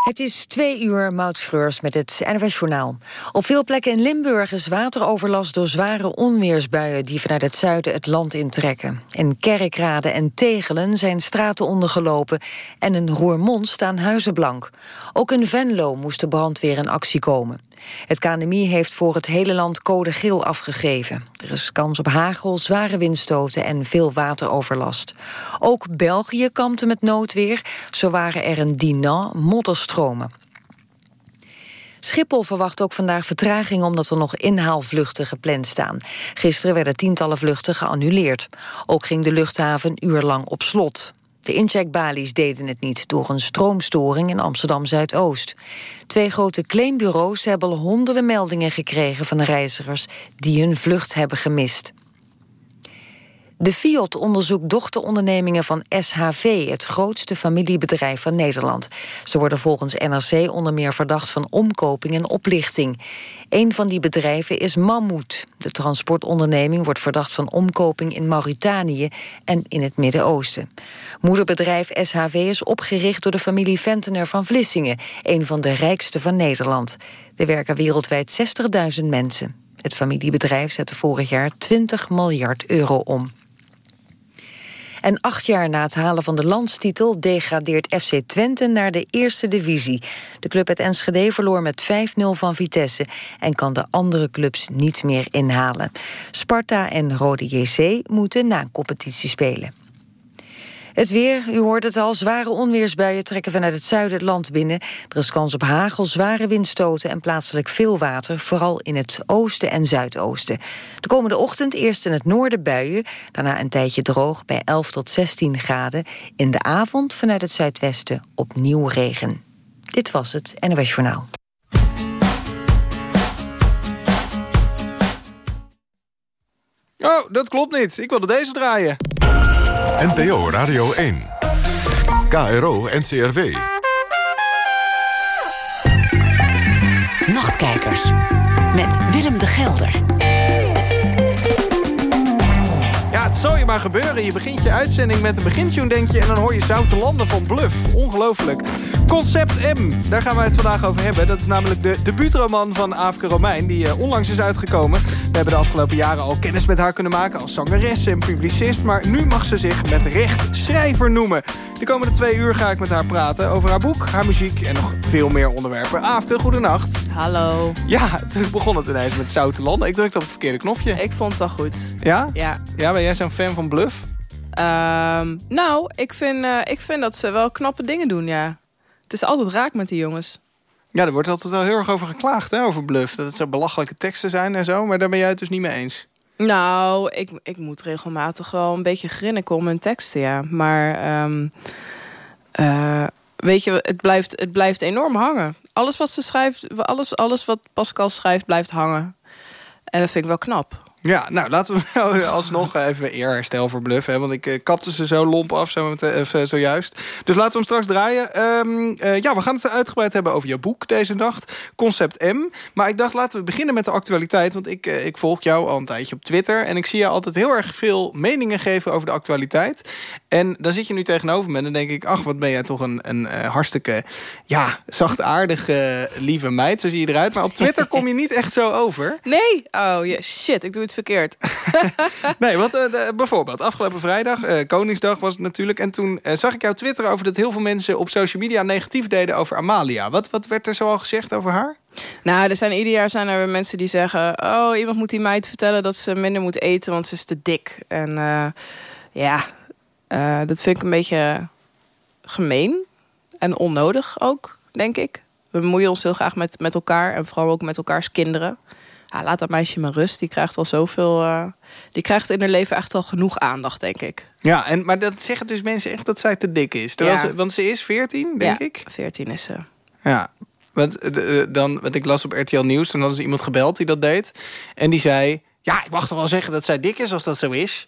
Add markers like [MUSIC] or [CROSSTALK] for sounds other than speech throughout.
Het is twee uur, Mautschreurs met het NWS Journaal. Op veel plekken in Limburg is wateroverlast door zware onweersbuien... die vanuit het zuiden het land intrekken. In Kerkrade en Tegelen zijn straten ondergelopen... en in Roermond staan huizen blank. Ook in Venlo moest de brandweer in actie komen. Het KNMI heeft voor het hele land code geel afgegeven. Er is kans op hagel, zware windstoten en veel wateroverlast. Ook België kampte met noodweer. Zo waren er in Dinan modderstromen. Schiphol verwacht ook vandaag vertraging omdat er nog inhaalvluchten gepland staan. Gisteren werden tientallen vluchten geannuleerd. Ook ging de luchthaven uurlang op slot. De incheckbalies deden het niet door een stroomstoring in Amsterdam-Zuidoost. Twee grote claimbureaus hebben honderden meldingen gekregen van reizigers die hun vlucht hebben gemist. De Fiat onderzoekt dochterondernemingen van SHV... het grootste familiebedrijf van Nederland. Ze worden volgens NRC onder meer verdacht van omkoping en oplichting. Een van die bedrijven is Mammoet. De transportonderneming wordt verdacht van omkoping in Mauritanië... en in het Midden-Oosten. Moederbedrijf SHV is opgericht door de familie Ventener van Vlissingen... een van de rijkste van Nederland. Er werken wereldwijd 60.000 mensen. Het familiebedrijf zette vorig jaar 20 miljard euro om. En acht jaar na het halen van de landstitel degradeert FC Twente naar de eerste divisie. De club uit Enschede verloor met 5-0 van Vitesse en kan de andere clubs niet meer inhalen. Sparta en Rode JC moeten na competitie spelen. Het weer, u hoort het al, zware onweersbuien trekken vanuit het zuiden het land binnen. Er is kans op hagel, zware windstoten en plaatselijk veel water... vooral in het oosten en zuidoosten. De komende ochtend eerst in het noorden buien... daarna een tijdje droog bij 11 tot 16 graden. In de avond vanuit het zuidwesten opnieuw regen. Dit was het NOS Journaal. Oh, dat klopt niet. Ik wilde deze draaien. NPO Radio 1. KRO NCRW. Nachtkijkers. Met Willem de Gelder. Zou je maar gebeuren. Je begint je uitzending met een begintune, denk je... en dan hoor je Zoute Landen van Bluff. Ongelooflijk. Concept M, daar gaan wij het vandaag over hebben. Dat is namelijk de debuutroman van Aafke Romein... die uh, onlangs is uitgekomen. We hebben de afgelopen jaren al kennis met haar kunnen maken... als zangeres en publicist. Maar nu mag ze zich met recht schrijver noemen. De komende twee uur ga ik met haar praten over haar boek, haar muziek... en nog veel meer onderwerpen. Aafke, goedenacht. Hallo. Ja, toen begon het ineens met Zoute Landen. Ik drukte op het verkeerde knopje. Ik vond het wel goed. Ja? Ja. Ja, ben jij zo'n fan van Bluff? Um, nou, ik vind, uh, ik vind dat ze wel knappe dingen doen, ja. Het is altijd raak met die jongens. Ja, er wordt altijd wel heel erg over geklaagd, hè, over Bluff. Dat het zo belachelijke teksten zijn en zo. Maar daar ben jij het dus niet mee eens. Nou, ik, ik moet regelmatig wel een beetje grinniken om hun teksten, ja. Maar um, uh, weet je, het blijft, het blijft enorm hangen. Alles wat ze schrijft, alles, alles wat Pascal schrijft, blijft hangen. En dat vind ik wel knap. Ja, nou laten we [LAUGHS] alsnog even eerherstel voor Bluff. Hè, want ik uh, kapte ze zo lomp af met, uh, zojuist. Dus laten we hem straks draaien. Uh, ja, we gaan het uitgebreid hebben over jouw boek deze nacht. Concept M. Maar ik dacht, laten we beginnen met de actualiteit. Want ik, ik volg jou al een tijdje op Twitter. En ik zie jou altijd heel erg veel meningen geven over de actualiteit. En dan zit je nu tegenover me. En dan denk ik, ach, wat ben jij toch een, een hartstikke ja, zachtaardige, lieve meid. Zo zie je eruit. Maar op Twitter kom je niet echt zo over. [LAUGHS] Nee? Oh, yeah, shit. Ik doe het verkeerd. [LAUGHS] nee, want uh, de, bijvoorbeeld afgelopen vrijdag, uh, Koningsdag was het natuurlijk... en toen uh, zag ik jou twitteren over dat heel veel mensen op social media negatief deden over Amalia. Wat, wat werd er zoal gezegd over haar? Nou, er zijn ieder jaar zijn er mensen die zeggen... oh, iemand moet die meid vertellen dat ze minder moet eten, want ze is te dik. En ja, dat vind ik een beetje gemeen en onnodig ook, denk ik. We bemoeien ons heel graag met, met elkaar en vooral ook met elkaars kinderen ja, laat dat meisje maar rust. Die krijgt al zoveel. Uh, die krijgt in haar leven echt al genoeg aandacht, denk ik. Ja, en, maar dat zeggen dus mensen echt dat zij te dik is. Terwijl Ja. ze, want ze is 14, denk ja, ik. 14 is ze. Ja. Want, eh, dan, want ik las op RTL Nieuws, toen hadden ze iemand gebeld die dat deed. En die zei, ja, ik mag toch wel zeggen dat zij dik is als dat zo is.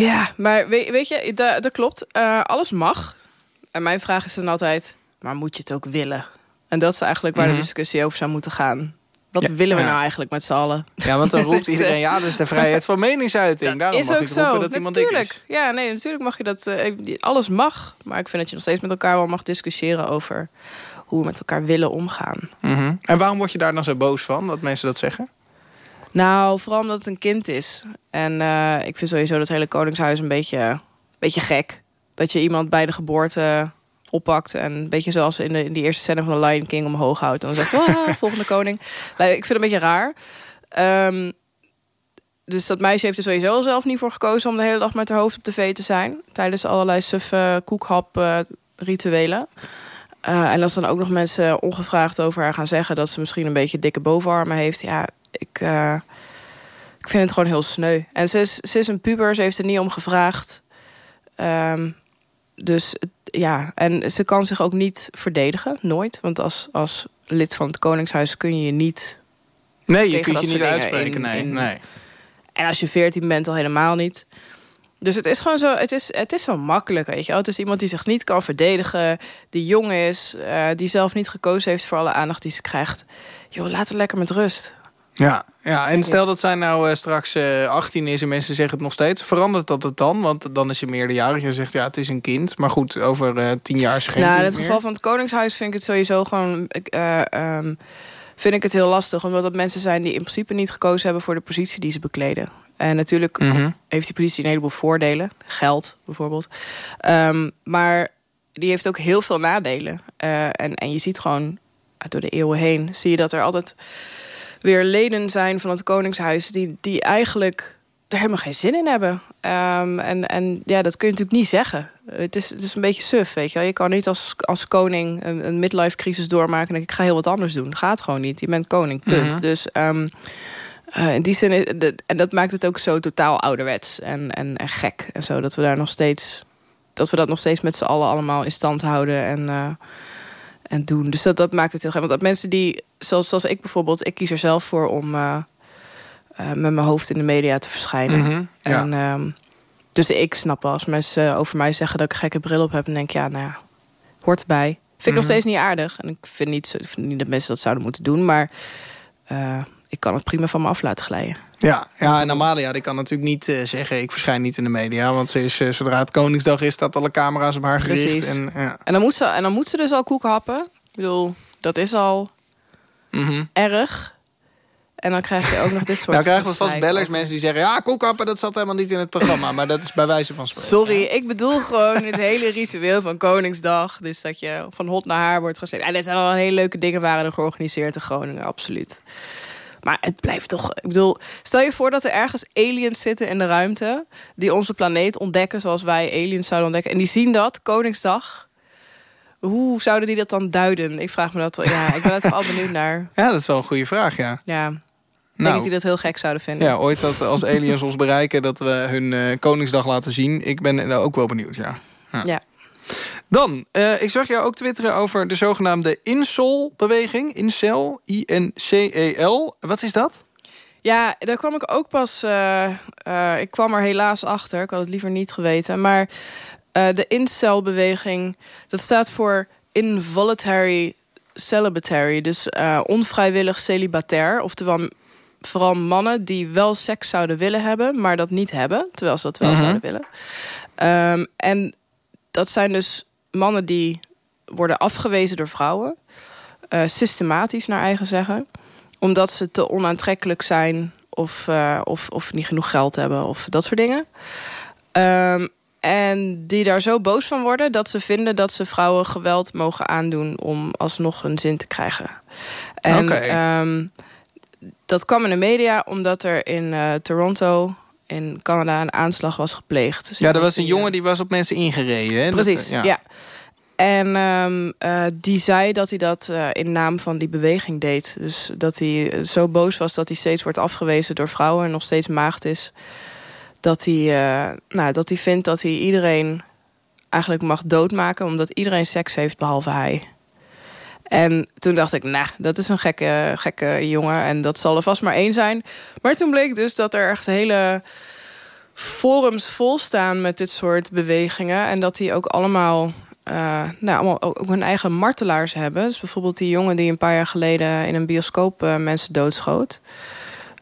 Ja, maar weet, weet je, dat, dat klopt. Eh, alles mag. En mijn vraag is dan altijd, maar moet je het ook willen? En dat is eigenlijk waar Mhm. de discussie over zou moeten gaan. Wat Ja, willen we ja. nou eigenlijk met z'n allen? Ja, want dan [LAUGHS] roept Dus, iedereen... ja, dat is de vrijheid van [LAUGHS] meningsuiting. Daarom is mag ook ik roepen zo. dat iemand dik natuurlijk. is. Ja, nee, natuurlijk mag je dat. eh, alles mag. Maar ik vind dat je nog steeds met elkaar wel mag discussiëren over hoe we met elkaar willen omgaan. Mhm. En waarom word je daar dan zo boos van, dat mensen dat zeggen? Nou, vooral omdat het een kind is. En eh, ik vind sowieso dat hele koningshuis een beetje, beetje gek. Dat je iemand bij de geboorte oppakt en een beetje zoals in, de, in die eerste scène van The Lion King omhoog houdt. En dan zegt, ah, [LAUGHS] volgende koning. Ik vind het een beetje raar. Ehm, dus dat meisje heeft er sowieso zelf niet voor gekozen om de hele dag met haar hoofd op tv te zijn. Tijdens allerlei suffe koekhap eh, rituelen. Eh, en als dan ook nog mensen ongevraagd over haar gaan zeggen dat ze misschien een beetje dikke bovenarmen heeft. Ja, ik, eh, ik vind het gewoon heel sneu. En ze is, ze is een puber, ze heeft er niet om gevraagd. Ehm, dus het- ja, en ze kan zich ook niet verdedigen, nooit. Want als, als lid van het Koningshuis kun je je niet. Nee, je kunt je niet uitspreken. in- nee, in- nee. En als je 14 bent, al helemaal niet. Dus het is gewoon zo, het is, het is zo makkelijk, weet je wel. Het is iemand die zich niet kan verdedigen, die jong is, eh, die zelf niet gekozen heeft voor alle aandacht die ze krijgt. Joh, laat haar lekker met rust. Ja, ja, en stel dat zij nou eh, straks eh 18 is en mensen zeggen het nog steeds. Verandert dat het dan? Want dan is je meerderjarig en zegt ja, het is een kind. Maar goed, over eh 10 jaar is geen nou, in het meer. geval van het Koningshuis vind ik het sowieso gewoon. ik, eh, ehm, vind ik het heel lastig, omdat het mensen zijn die in principe niet gekozen hebben voor de positie die ze bekleden. En natuurlijk Mhm. heeft die positie een heleboel voordelen. Geld bijvoorbeeld. Ehm, maar die heeft ook heel veel nadelen. Eh, en, en je ziet gewoon door de eeuwen heen... zie je dat er altijd weer leden zijn van het Koningshuis... die, die eigenlijk er helemaal geen zin in hebben. Ehm, en, en ja, dat kun je natuurlijk niet zeggen. Het is, het is een beetje suf, weet je wel. Je kan niet als, als koning een, een midlife crisis doormaken... en ik ga heel wat anders doen. Dat gaat gewoon niet. Je bent koning, punt. Mhm. Dus... ehm, eh, in die zin, de- en dat maakt het ook zo totaal ouderwets en, en, en gek. En zo dat we daar nog steeds, dat we dat nog steeds met z'n allen allemaal in stand houden en, eh, en doen. Dus dat, dat maakt het heel gek. Want dat mensen die, zoals, zoals ik bijvoorbeeld, ik kies er zelf voor om eh, eh, met mijn hoofd in de media te verschijnen. Mhm, ja. En, ehm, dus ik snap wel als mensen over mij zeggen dat ik een gekke bril op heb, dan denk ik, ja, nou ja, hoort erbij. Vind ik nog Mhm. steeds niet aardig. En ik vind niet, vind niet dat mensen dat zouden moeten doen, maar eh, ik kan het prima van me af laten glijden. Ja, ja, en Amalia die kan natuurlijk niet eh, zeggen... ik verschijn niet in de media. Want ze is, eh, zodra het Koningsdag is... staat alle camera's op haar gericht. En, ja. En dan, moet ze, en dan moet ze dus al koek happen. Ik bedoel, dat is al Mhm. erg. En dan krijg je ook nog dit [LAUGHS] soort... Nou krijgen we vast bellers, mensen die zeggen... ja, koekappen, dat zat helemaal niet in het programma. maar dat is bij wijze van spreken. Sorry, ik bedoel gewoon het hele ritueel van Koningsdag. Dus dat je van hot naar haar wordt gezet. En er zijn al hele leuke dingen waren er georganiseerd in Groningen, absoluut. Maar het blijft toch... Ik bedoel, stel je voor dat er ergens aliens zitten in de ruimte... die onze planeet ontdekken zoals wij aliens zouden ontdekken. En die zien dat, Koningsdag. Hoe zouden die dat dan duiden? Ik vraag me dat wel. Ja, ik ben er toch al benieuwd naar. [LAUGHS] Ja, dat is wel een goede vraag, ja. Ja, ik denk Nou, dat die dat heel gek zouden vinden. Ja, ooit dat als aliens ons bereiken... dat we hun eh, Koningsdag laten zien. Ik ben er ook wel benieuwd, ja. Ja. Dan, eh, ik zag jou ook twitteren over de zogenaamde Incel-beweging. Incel, I-N-C-E-L. Wat is dat? Ja, daar kwam ik ook pas. eh, eh, ik kwam er helaas achter. Ik had het liever niet geweten. Maar de incel-beweging, dat staat voor involuntary celibatory. Dus onvrijwillig celibatair. Oftewel vooral mannen die wel seks zouden willen hebben, maar dat niet hebben. Terwijl ze dat wel Mhm. zouden willen. Ehm, en dat zijn dus mannen die worden afgewezen door vrouwen. eh, systematisch naar eigen zeggen omdat ze te onaantrekkelijk zijn of, eh, of, of niet genoeg geld hebben of dat soort dingen. Ehm, en die daar zo boos van worden dat ze vinden dat ze vrouwen geweld mogen aandoen om alsnog hun zin te krijgen. En ehm, dat kwam in de media omdat er in eh, Toronto in Canada een aanslag was gepleegd. Dus Ja, er was een die, eh, jongen die was op mensen ingereden. Hè? Precies, eh, ja. En ehm, eh, die zei dat hij dat in naam van die beweging deed. Dus dat hij zo boos was dat hij steeds wordt afgewezen door vrouwen en nog steeds maagd is. Dat hij, nou, dat hij vindt dat hij iedereen eigenlijk mag doodmaken omdat iedereen seks heeft behalve hij. En toen dacht ik, nou, dat is een gekke, gekke jongen en dat zal er vast maar één zijn. Maar toen bleek dus dat er echt hele forums vol staan met dit soort bewegingen. En dat die ook allemaal eh, nou, allemaal ook, hun eigen martelaars hebben. Dus bijvoorbeeld die jongen die een paar jaar geleden in een bioscoop eh, mensen doodschoot.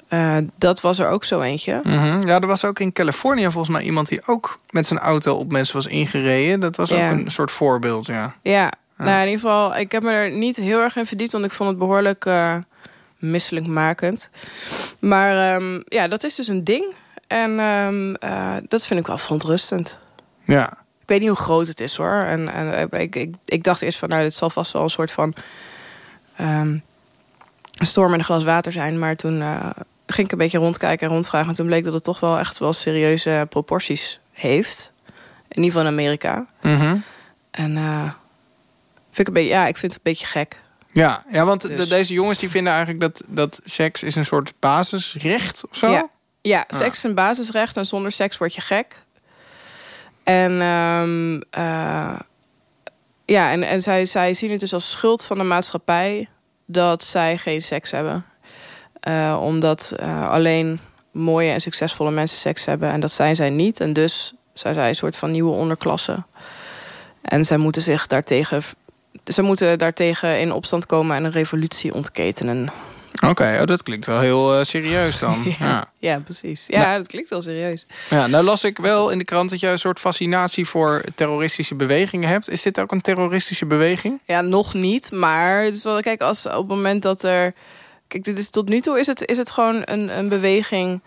Eh, dat was er ook zo eentje. Mhm. Ja, er was ook in Californië volgens mij iemand die ook met zijn auto op mensen was ingereden. Dat was ook een soort voorbeeld, ja. Ja, nou in ieder geval, ik heb me er niet heel erg in verdiept, want ik vond het behoorlijk eh misselijkmakend. Maar ehm, ja, dat is dus een ding. En ehm, eh, dat vind ik wel verontrustend. Ja. Ik weet niet hoe groot het is hoor. En, en ik, ik, ik dacht eerst van, nou, dit zal vast wel een soort van ehm, een storm in een glas water zijn. Maar toen eh, ging ik een beetje rondkijken en rondvragen. En toen bleek dat het toch wel echt wel serieuze proporties heeft. In ieder geval in Amerika. Mhm. En eh, vind ik een beetje, ja, ik vind het een beetje gek. Ja, ja want de- Dus- deze jongens die vinden eigenlijk dat, dat seks is een soort basisrecht of zo. Ja, ja seks is een basisrecht en zonder seks word je gek. En, ehm, eh, ja, en, en zij, zij zien het dus als schuld van de maatschappij dat zij geen seks hebben. Eh, omdat eh, alleen mooie en succesvolle mensen seks hebben. En dat zijn zij niet. En dus zijn zij een soort van nieuwe onderklasse. En zij moeten zich daartegen, ze moeten daartegen in opstand komen en een revolutie ontketenen. Oké, oh, dat klinkt wel heel eh, serieus dan. [LAUGHS] ja. Ja, ja precies. Ja, dat klinkt wel serieus. Ja, nou las ik wel in de krant dat jij een soort fascinatie voor terroristische bewegingen hebt. Is dit ook een terroristische beweging? Ja, nog niet. Maar het is wel, kijk, als op het moment dat er. Kijk, dit is tot nu toe is het, is het gewoon een, een beweging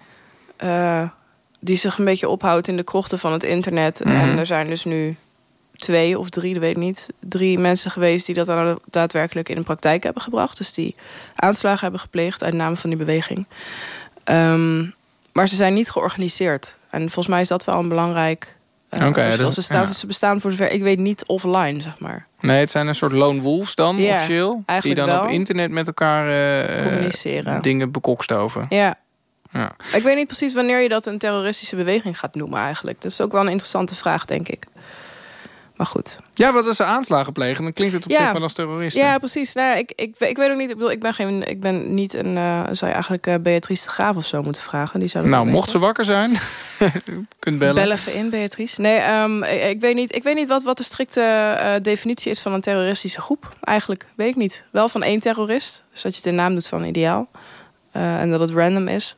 eh, die zich een beetje ophoudt in de krochten van het internet. Mhm. En er zijn dus nu twee of drie, dat weet ik niet, drie mensen geweest die dat dan daadwerkelijk in de praktijk hebben gebracht. Dus die aanslagen hebben gepleegd uit naam van die beweging. Ehm, maar ze zijn niet georganiseerd. En volgens mij is dat wel een belangrijk. eh, Oké, verschil. dat- ze, staan, ja. ze bestaan voor zover ik weet niet offline, zeg maar. Nee, het zijn een soort lone wolves dan, Ja, officieel. Die dan op internet met elkaar eh, Communiceren. dingen bekokstoven. Ja. Ja. Ik weet niet precies wanneer je dat een terroristische beweging gaat noemen eigenlijk. Dat is ook wel een interessante vraag, denk ik. Maar goed. Ja, wat als ze aanslagen plegen, dan klinkt het op Ja. zich wel als terroristen. Ja, precies. Nou, ik, ik, ik weet ook niet. Ik bedoel, ik ben, geen, ik ben niet een. eh, zou je eigenlijk eh, Beatrice de Graaf of zo moeten vragen? Die zou dat nou, mocht ze wakker zijn, [LAUGHS] kunt bellen. Bel even in, Beatrice. Nee, ehm, ik, ik weet niet, ik weet niet wat, wat de strikte eh, definitie is van een terroristische groep. Eigenlijk, weet ik niet. Wel van één terrorist. Dus dat je het in naam doet van ideaal. Eh, en dat het random is.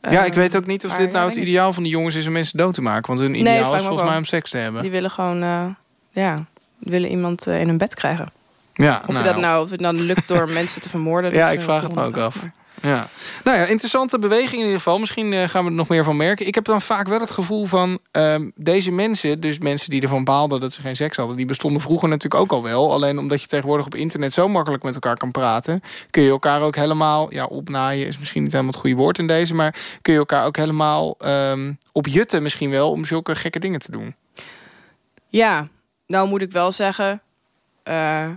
Ja, ik Eh, weet ook niet of maar dit ja, nou het ik ideaal van die jongens is om mensen dood te maken. Want hun ideaal is ik volgens mij om seks te hebben. Die willen gewoon, eh, ja, willen iemand eh, in hun bed krijgen. Ja, Of, je dat nou, of het nou lukt door [LAUGHS] mensen te vermoorden. Ja, ik vraag het me ook af. maar- Ja. Nou ja, interessante beweging in ieder geval. Misschien eh, gaan we er nog meer van merken. Ik heb dan vaak wel het gevoel van... ehm, deze mensen, dus mensen die ervan baalden dat ze geen seks hadden... die bestonden vroeger natuurlijk ook al wel. Alleen omdat je tegenwoordig op internet zo makkelijk met elkaar kan praten... kun je elkaar ook helemaal... Ja, opnaaien is misschien niet helemaal het goede woord in deze... maar kun je elkaar ook helemaal ehm opjutten misschien wel... om zulke gekke dingen te doen. Ja, nou moet ik wel zeggen... eh,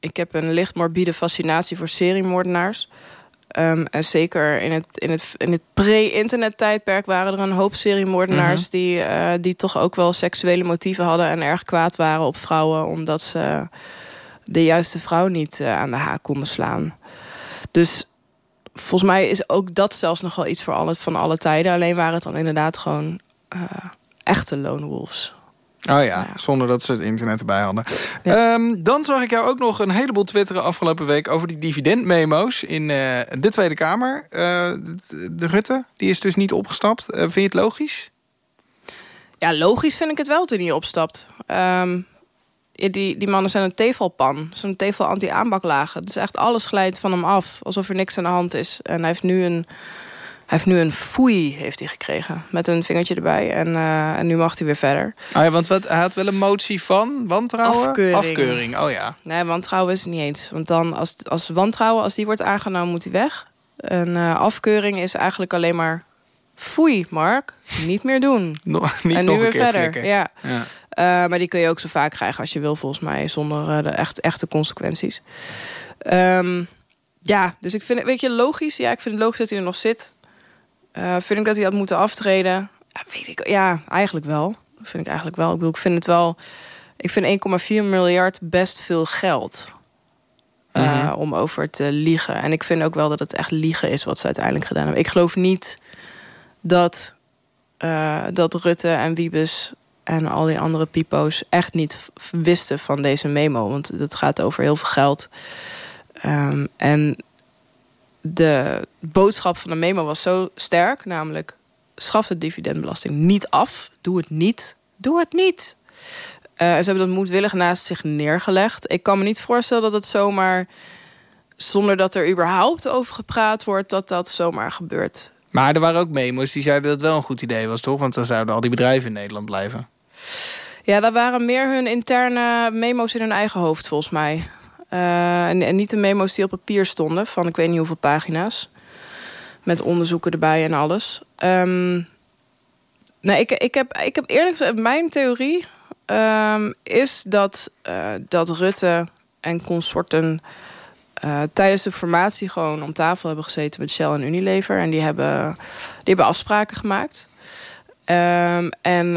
ik heb een licht morbide fascinatie voor seriemoordenaars. Ehm, en zeker in het, in het, in het pre-internet tijdperk waren er een hoop seriemoordenaars... Mhm. die, eh, die toch ook wel seksuele motieven hadden... en erg kwaad waren op vrouwen... omdat ze de juiste vrouw niet eh, aan de haak konden slaan. Dus volgens mij is ook dat zelfs nog wel iets voor alle, van alle tijden. Alleen waren het dan inderdaad gewoon eh, echte lone wolves. Oh ja, Ja. zonder dat ze het internet erbij hadden. Ehm, dan zag ik jou ook nog een heleboel twitteren afgelopen week... over die dividendmemo's in eh, de Tweede Kamer. Eh, de, de Rutte, die is dus niet opgestapt. Eh, vind je het logisch? Ja, logisch vind ik het wel dat hij niet opstapt. Ehm, die, die mannen zijn een tevelpan. Zo'n tevel anti-aanbaklagen. Dus echt alles glijdt van hem af. Alsof er niks aan de hand is. En hij heeft nu een, heeft nu een foei heeft hij gekregen. Met een vingertje erbij. En, eh, en nu mag hij weer verder. Ah ja, want wat, hij had wel een motie van wantrouwen? Afkeuring. Afkeuring, oh ja. Nee, wantrouwen is het niet eens. Want dan, als, als wantrouwen, als die wordt aangenomen, moet hij weg. En eh, afkeuring is eigenlijk alleen maar... Foei, Mark. Niet meer doen. [LAUGHS] Nog, niet en nu een weer verder. flikken. Ja. Ja. Eh, maar die kun je ook zo vaak krijgen als je wil, volgens mij, zonder de echt, echte consequenties. Ehm, ja, dus ik vind het, weet je, logisch. Ja, ik vind het logisch dat hij er nog zit. Eh, vind ik dat hij had moeten aftreden? Ja, weet ik, ja, eigenlijk wel. Vind ik eigenlijk wel. Ik bedoel, ik vind het wel. Ik vind 1,4 miljard best veel geld. eh, Mhm. Om over te liegen. En ik vind ook wel dat het echt liegen is wat ze uiteindelijk gedaan hebben. Ik geloof niet dat, eh, dat Rutte en Wiebes en al die andere pipo's echt niet wisten van deze memo. Want het gaat over heel veel geld. Ehm, en de boodschap van de memo was zo sterk, namelijk schaf de dividendbelasting niet af. Doe het niet. Doe het niet. Uh, ze hebben dat moedwillig naast zich neergelegd. Ik kan me niet voorstellen dat het zomaar, zonder dat er überhaupt over gepraat wordt, dat dat zomaar gebeurt. Maar er waren ook memo's die zeiden dat het wel een goed idee was, toch? Want dan zouden al die bedrijven in Nederland blijven. Ja, dat waren meer hun interne memo's in hun eigen hoofd, volgens mij. Uh, en, niet de memo's die op papier stonden, van ik weet niet hoeveel pagina's. Met onderzoeken erbij en alles. Um, nou, ik, ik, heb, ik heb eerlijk gezegd, mijn theorie um, is dat, uh, dat Rutte en consorten uh, tijdens de formatie gewoon om tafel hebben gezeten met Shell en Unilever. En die hebben, die hebben afspraken gemaakt. Um, en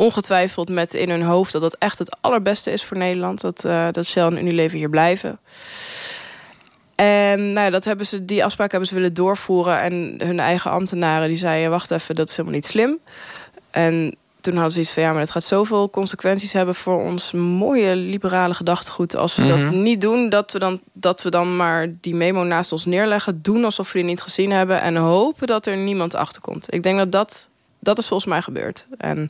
ongetwijfeld met in hun hoofd dat dat echt het allerbeste is voor Nederland. Dat, uh, dat Shell en Unilever hier blijven. En nou, dat hebben ze, die afspraak hebben ze willen doorvoeren. En hun eigen ambtenaren die zeiden: wacht even, dat is helemaal niet slim. En toen hadden ze iets van ja, maar het gaat zoveel consequenties hebben voor ons mooie liberale gedachtegoed. Als we dat Mhm. niet doen, dat we, dan, dat we dan maar die memo naast ons neerleggen, doen alsof we die niet gezien hebben en hopen dat er niemand achterkomt. Ik denk dat dat, dat is volgens mij gebeurd. En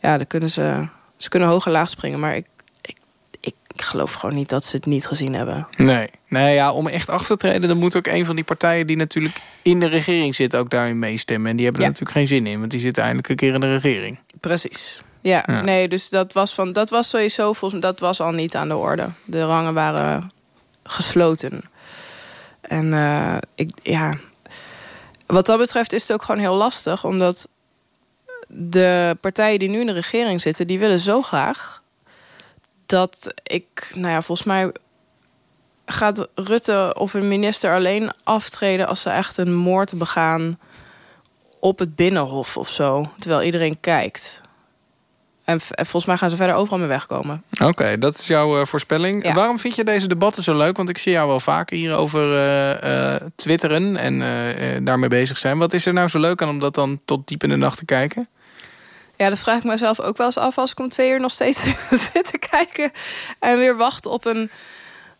ja, dan kunnen ze, ze kunnen hoog en laag springen, maar ik, ik, ik, geloof gewoon niet dat ze het niet gezien hebben. Nee. nee, ja, om echt af te treden... dan moet ook een van die partijen die natuurlijk in de regering zit... ook daarin meestemmen. En die hebben er Ja. natuurlijk geen zin in. Want die zitten eindelijk een keer in de regering. Precies. Ja, Ja. nee, dus dat was, van, dat was sowieso, volgens dat was al niet aan de orde. De rangen waren gesloten. En eh, ik, ja, wat dat betreft is het ook gewoon heel lastig, omdat de partijen die nu in de regering zitten, die willen zo graag dat ik, nou ja, volgens mij gaat Rutte of een minister alleen aftreden als ze echt een moord begaan op het binnenhof of zo, terwijl iedereen kijkt. En, volgens mij gaan ze verder overal mee wegkomen. Oké, dat is jouw eh, voorspelling. Ja. Waarom vind je deze debatten zo leuk? Want ik zie jou wel vaker hierover eh eh twitteren en daarmee bezig zijn. Wat is er nou zo leuk aan om dat dan tot diep in de nacht te kijken? Ja, dat vraag ik mezelf ook wel eens af als ik om twee uur nog steeds [LAUGHS] zit te kijken. En weer wacht op een,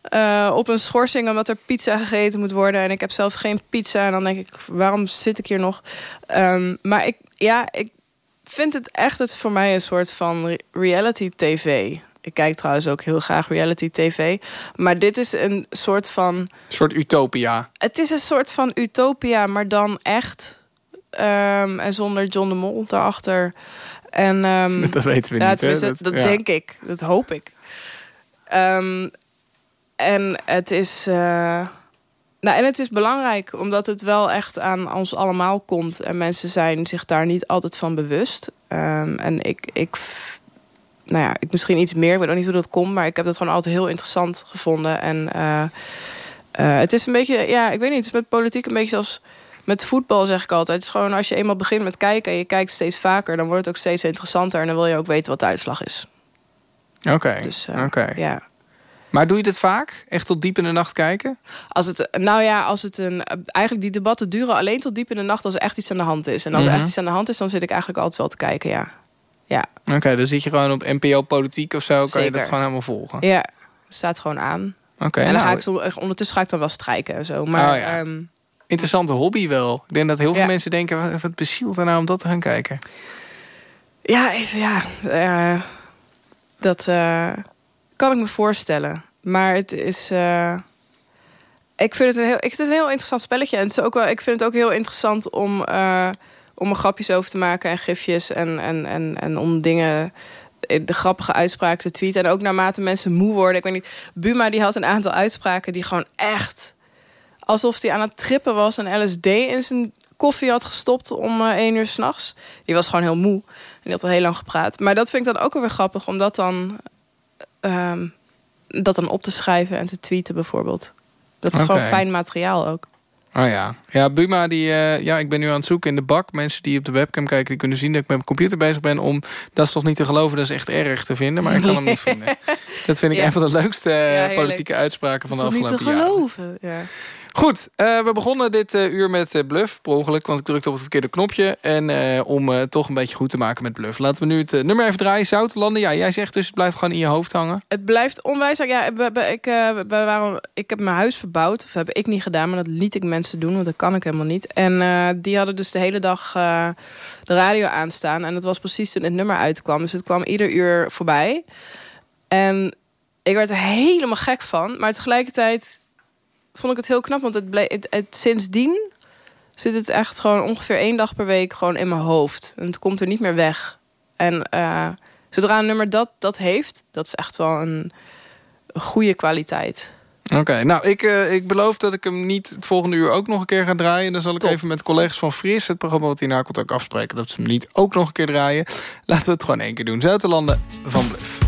eh, op een schorsing omdat er pizza gegeten moet worden. En ik heb zelf geen pizza. En dan denk ik, waarom zit ik hier nog? Ehm, maar ik, ja, ik vind het echt het voor mij een soort van re- reality tv. Ik kijk trouwens ook heel graag reality tv. Maar dit is een soort van... Een soort utopia. Het is een soort van utopia, maar dan echt. Ehm, en zonder John de Mol daarachter. En, ehm, [LAUGHS] Dat weten we ja, niet. dat ja. denk ik. Dat hoop ik. Ehm, en het is... eh, nou, en het is belangrijk, omdat het wel echt aan ons allemaal komt. En mensen zijn zich daar niet altijd van bewust. En ik, ik, nou ja, ik misschien iets meer, ik weet ook niet hoe dat komt, maar ik heb dat gewoon altijd heel interessant gevonden. En eh, eh, het is een beetje, ja, ik weet niet, het is met politiek een beetje als met voetbal, zeg ik altijd. Het is gewoon als je eenmaal begint met kijken en je kijkt steeds vaker, dan wordt het ook steeds interessanter en dan wil je ook weten wat de uitslag is. Oké, Dus eh, oké. ja. Maar doe je dit vaak? Echt tot diep in de nacht kijken? Als het, nou ja, als het een. Eigenlijk die debatten duren alleen tot diep in de nacht als er echt iets aan de hand is. En als er Mhm. echt iets aan de hand is, dan zit ik eigenlijk altijd wel te kijken, ja. Ja, Oké, dan zit je gewoon op NPO Politiek of zo. Kan je dat gewoon helemaal volgen? ja. Staat gewoon aan. Oké, en dan nou, ga ik ondertussen ga ik dan wel strijken en zo. Maar Oh ja. ehm, interessante hobby wel. Ik denk dat heel veel Ja. mensen denken... wat, wat bezielt er nou om dat te gaan kijken? ja, ja eh, dat eh, kan ik me voorstellen. Maar het is. eh, ik vind het een heel, het is een heel interessant spelletje. En het is ook wel, ik vind het ook heel interessant om, om er grapjes over te maken en gifjes. En, en, en, en om dingen, de grappige uitspraken te tweeten. En ook naarmate mensen moe worden. Ik weet niet, Buma die had een aantal uitspraken die gewoon echt... alsof hij aan het trippen was en LSD in zijn koffie had gestopt om eh, één uur s'nachts. Die was gewoon heel moe. En die had al heel lang gepraat. Maar dat vind ik dan ook weer grappig, om dat dan, ehm, dat dan op te schrijven en te tweeten bijvoorbeeld. Dat is gewoon fijn materiaal ook. Oh ja. Ja, Buma, die, eh, ja, ik ben nu aan het zoeken in de bak. Mensen die op de webcam kijken, die kunnen zien dat ik met mijn computer bezig ben. Om, dat is toch niet te geloven, dat is echt erg te vinden. Maar ik kan hem niet vinden. [LAUGHS] Dat vind ik Ja. een van de leukste eh, politieke uitspraken van de dat is toch niet afgelopen te jaren. geloven. Ja. Goed, uh, we begonnen dit uh, uur met uh, Bluff, per ongeluk, want ik drukte op het verkeerde knopje. En om toch een beetje goed te maken met Bluff. Laten we nu het nummer even draaien. Zoutlanden, ja, jij zegt dus het blijft gewoon in je hoofd hangen. Het blijft onwijs. Ja, ik, ik heb mijn huis verbouwd, of heb ik niet gedaan, maar dat liet ik mensen doen, want dat kan ik helemaal niet. En die hadden dus de hele dag de radio aanstaan. En dat was precies toen het nummer uitkwam. Dus het kwam ieder uur voorbij. En ik werd er helemaal gek van. Maar tegelijkertijd vond ik het heel knap. Want het, bleef, het, sindsdien zit het echt gewoon ongeveer één dag per week gewoon in mijn hoofd. En het komt er niet meer weg. En uh, zodra een nummer dat, dat heeft, dat is echt wel een, een goede kwaliteit. Oké, nou ik, uh, ik beloof dat ik hem niet het volgende uur ook nog een keer ga draaien. Dan zal ik even met collega's van Fris, het programma wat hierna komt, ook afspreken dat ze hem niet ook nog een keer draaien. Laten we het gewoon één keer doen. Zuiderlanden van Bluff.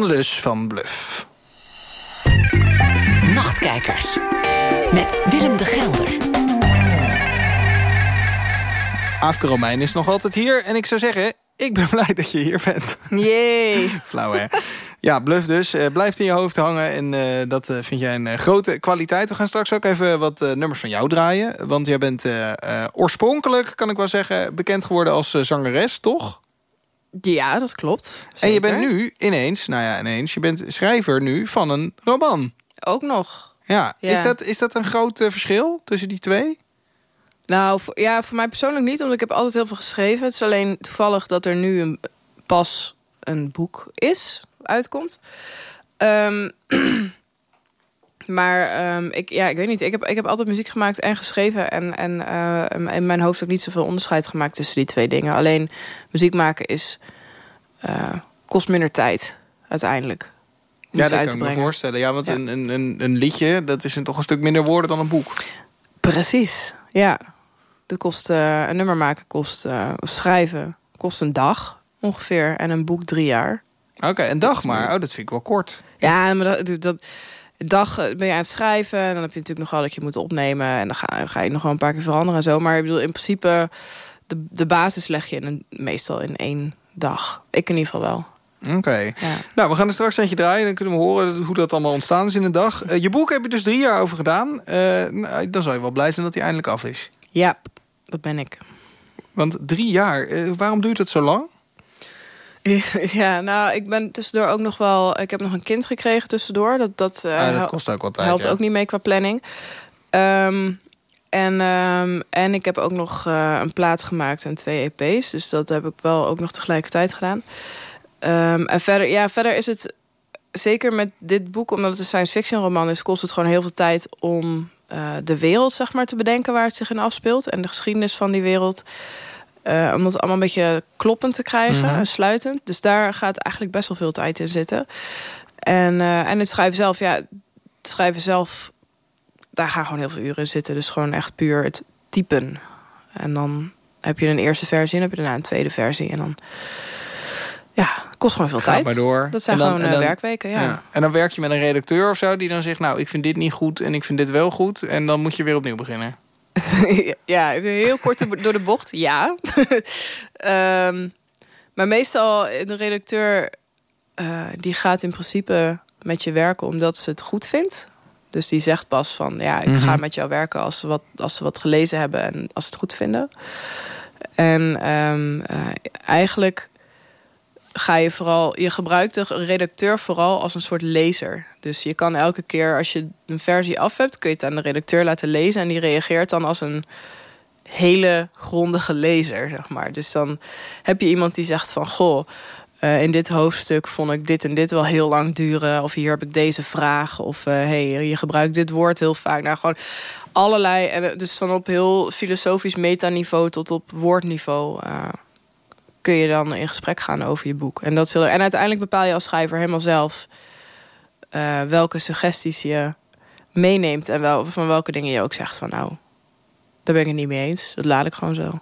Dus van Bluff. Nachtkijkers. Met Willem de Gelder. Aafke Romein is nog altijd hier. En ik zou zeggen, ik ben [LAUGHS] blij dat je hier bent. Jee. [LAUGHS] Flauw hè? Ja, Bluff dus. Eh, blijft in je hoofd hangen. En eh, dat eh, vind jij een eh, grote kwaliteit. We gaan straks ook even wat eh, nummers van jou draaien. Want jij bent eh, eh, oorspronkelijk, kan ik wel zeggen... bekend geworden als zangeres, toch? Ja, dat klopt. En je bent nu ineens, nou ja, ineens, je bent schrijver nu van een roman. Ook nog. Ja, Ja. Is, dat, is dat een groot eh, verschil tussen die twee? Nou, voor, ja, voor mij persoonlijk niet, omdat ik heb altijd heel veel geschreven. Het is alleen toevallig dat er nu een, pas een boek is, uitkomt. Ehm, [CLEARS THROAT] maar ehm, ik, ja, ik weet niet. Ik heb, ik heb altijd muziek gemaakt en geschreven. En, en eh, in mijn hoofd ook niet zoveel onderscheid gemaakt tussen die twee dingen. Alleen muziek maken is, eh, kost minder tijd uiteindelijk. om Ja, dat kan ik me voorstellen. Ja, want Ja. Een, een, een, een liedje, dat is een, toch een stuk minder woorden dan een boek. Precies, ja. Dat kost, eh, een nummer maken kost, of schrijven kost een dag ongeveer. En een boek drie jaar. Oké, een dag maar. Oh, dat vind ik wel kort. Ja, maar dat, dat dag eh, ben je aan het schrijven. En dan heb je natuurlijk nog wel dat je moet opnemen. En dan ga, ga je nog wel een paar keer veranderen en zo. Maar ik bedoel, in principe, de, de basis leg je in een, meestal in één dag. Ik in ieder geval wel. Oké. Ja. Nou, we gaan er straks eentje draaien. Dan kunnen we horen hoe dat allemaal ontstaan is in een dag. Eh, je boek heb je dus drie jaar over gedaan. Eh, nou, dan zou je wel blij zijn dat hij eindelijk af is. ja, dat ben ik. Want drie jaar, waarom duurt het zo lang? [LAUGHS] Ja, nou, ik ben tussendoor ook nog wel... Ik heb nog een kind gekregen tussendoor. Dat, dat, eh, Ah, dat kost ook wel tijd. helpt ja. ook niet mee qua planning. Ehm, en, ehm, en ik heb ook nog eh, een plaat gemaakt en twee EP's. Dus dat heb ik wel ook nog tegelijkertijd gedaan. Ehm, en verder, ja, verder is het zeker met dit boek, omdat het een science fiction roman is, kost het gewoon heel veel tijd om eh, de wereld zeg maar, te bedenken waar het zich in afspeelt. En de geschiedenis van die wereld. Eh, om dat allemaal een beetje kloppend te krijgen Mhm. en sluitend. Dus daar gaat eigenlijk best wel veel tijd in zitten. En, eh, en het schrijven zelf, ja, het schrijven zelf, daar gaan gewoon heel veel uren in zitten. Dus gewoon echt puur het typen. En dan heb je een eerste versie en dan heb je daarna een tweede versie. En dan, ja, kost gewoon veel tijd. maar door. Dat zijn dan- gewoon eh, dan- werkweken, ja. Ja. En dan werk je met een redacteur of zo die dan zegt... nou, ik vind dit niet goed en ik vind dit wel goed. En dan moet je weer opnieuw beginnen. [LAUGHS] ja, heel kort door de bocht, ja. [LAUGHS] Ehm, maar meestal, de redacteur eh, die gaat in principe met je werken omdat ze het goed vindt. Dus die zegt pas van, ja, ik ga Mhm. met jou werken als ze, wat, als ze wat gelezen hebben en als ze het goed vinden. En ehm, eh, eigenlijk ga je vooral, je gebruikt de redacteur vooral als een soort lezer. Dus je kan elke keer als je een versie af hebt, kun je het aan de redacteur laten lezen en die reageert dan als een hele grondige lezer, zeg maar. Dus dan heb je iemand die zegt van, goh, eh, in dit hoofdstuk vond ik dit en dit wel heel lang duren. Of hier heb ik deze vraag. Of hé, hey, je gebruikt dit woord heel vaak. Nou, gewoon allerlei. En eh, dus van op heel filosofisch metaniveau tot op woordniveau. eh, kun je dan in gesprek gaan over je boek. En, dat heel, en uiteindelijk bepaal je als schrijver helemaal zelf eh, welke suggesties je meeneemt. En wel, van welke dingen je ook zegt van nou, daar ben ik het niet mee eens. Dat laat ik gewoon zo.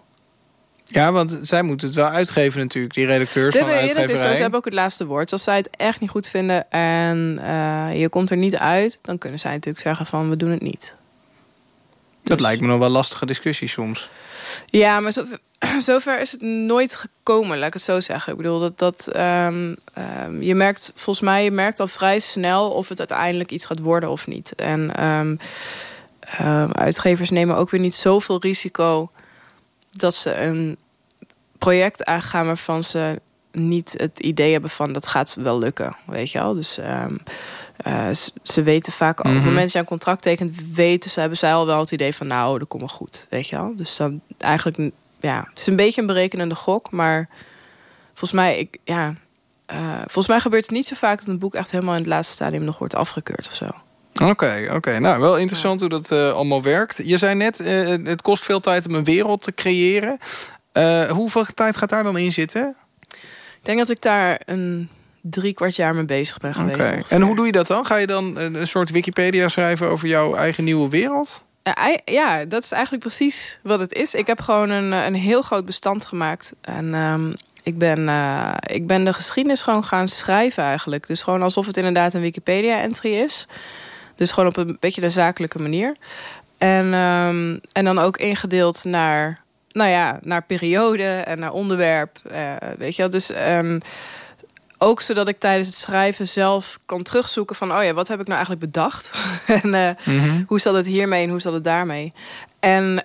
Ja, want zij moeten het wel uitgeven natuurlijk, die redacteurs Dit, van de ja, dat is zo. Ze hebben ook het laatste woord. Dus Als zij het echt niet goed vinden en eh, je komt er niet uit, dan kunnen zij natuurlijk zeggen van we doen het niet. Dat Dus- lijkt me nog wel lastige discussie soms. Ja, maar zover, [CLEARS THROAT] zover is het nooit gekomen, laat ik het zo zeggen. Ik bedoel, dat, dat ehm, ehm, je merkt, volgens mij, je merkt al vrij snel of het uiteindelijk iets gaat worden of niet. En ehm, uitgevers nemen ook weer niet zoveel risico dat ze een project aangaan waarvan ze niet het idee hebben van dat gaat wel lukken, weet je wel. Dus eh, ze- weten vaak al, op het Mhm. moment dat je een contract tekent, weten ze, hebben zij al wel het idee van nou, dat komt wel goed, weet je wel. Dus dan eigenlijk, ja, het is een beetje een berekenende gok, maar volgens mij, ik, ja, eh, volgens mij gebeurt het niet zo vaak dat een boek echt helemaal in het laatste stadium nog wordt afgekeurd of zo. Oké, oké. Nou, wel interessant hoe dat eh, allemaal werkt. Je zei net, het kost veel tijd om een wereld te creëren. Hoeveel tijd gaat daar dan in zitten? Ik denk dat ik daar een drie kwart jaar mee bezig ben geweest. En hoe doe je dat dan? Ga je dan een, soort Wikipedia schrijven over jouw eigen nieuwe wereld? Ja, ei- Ja, dat is eigenlijk precies wat het is. Ik heb gewoon een, eh, een heel groot bestand gemaakt. En ehm, ik, ben, eh, ik ben de geschiedenis gewoon gaan schrijven eigenlijk. Dus gewoon alsof het inderdaad een Wikipedia-entry is. Dus gewoon op een beetje de zakelijke manier. En, ehm, en dan ook ingedeeld naar, nou ja, naar periode en naar onderwerp. eh, weet je wel, dus... ehm, ook zodat ik tijdens het schrijven zelf kan terugzoeken van... oh ja, wat heb ik nou eigenlijk bedacht? [LAUGHS] en eh, hoe zat het hiermee en hoe zat het daarmee? En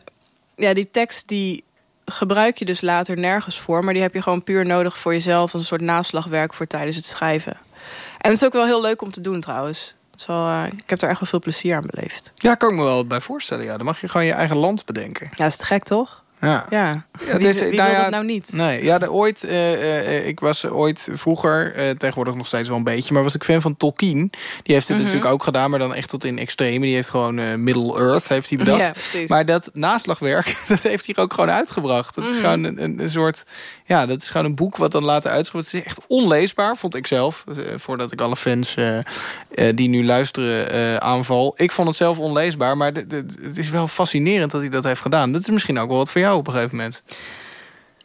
ja, die tekst die gebruik je dus later nergens voor. Maar die heb je gewoon puur nodig voor jezelf. Als een soort naslagwerk voor tijdens het schrijven. En het is ook wel heel leuk om te doen trouwens. Is wel, eh, ik heb er echt wel veel plezier aan beleefd. Ja, kan ik me wel bij voorstellen. Ja. Dan mag je gewoon je eigen land bedenken. Ja, is het gek toch? Ja. Ja. het wie is- wie nou wil ja, dat nou niet? Nee, ja, de, ooit, eh, eh, ik was ooit vroeger, eh, tegenwoordig nog steeds wel een beetje, maar was ik fan van Tolkien. Die heeft het Mhm. natuurlijk ook gedaan, maar dan echt tot in extreme. Die heeft gewoon eh, Middle Earth heeft hij bedacht. Ja, maar dat naslagwerk, [LAUGHS] dat heeft hij ook gewoon uitgebracht. Dat is Mhm. gewoon een, een, een soort, ja, dat is gewoon een boek wat dan later uitgebracht. Het is echt onleesbaar, vond ik zelf. eh, voordat ik alle fans eh, eh, die nu luisteren eh, aanval. Ik vond het zelf onleesbaar, maar het is wel fascinerend dat hij dat heeft gedaan. Dat is misschien ook wel wat voor jou op een gegeven moment.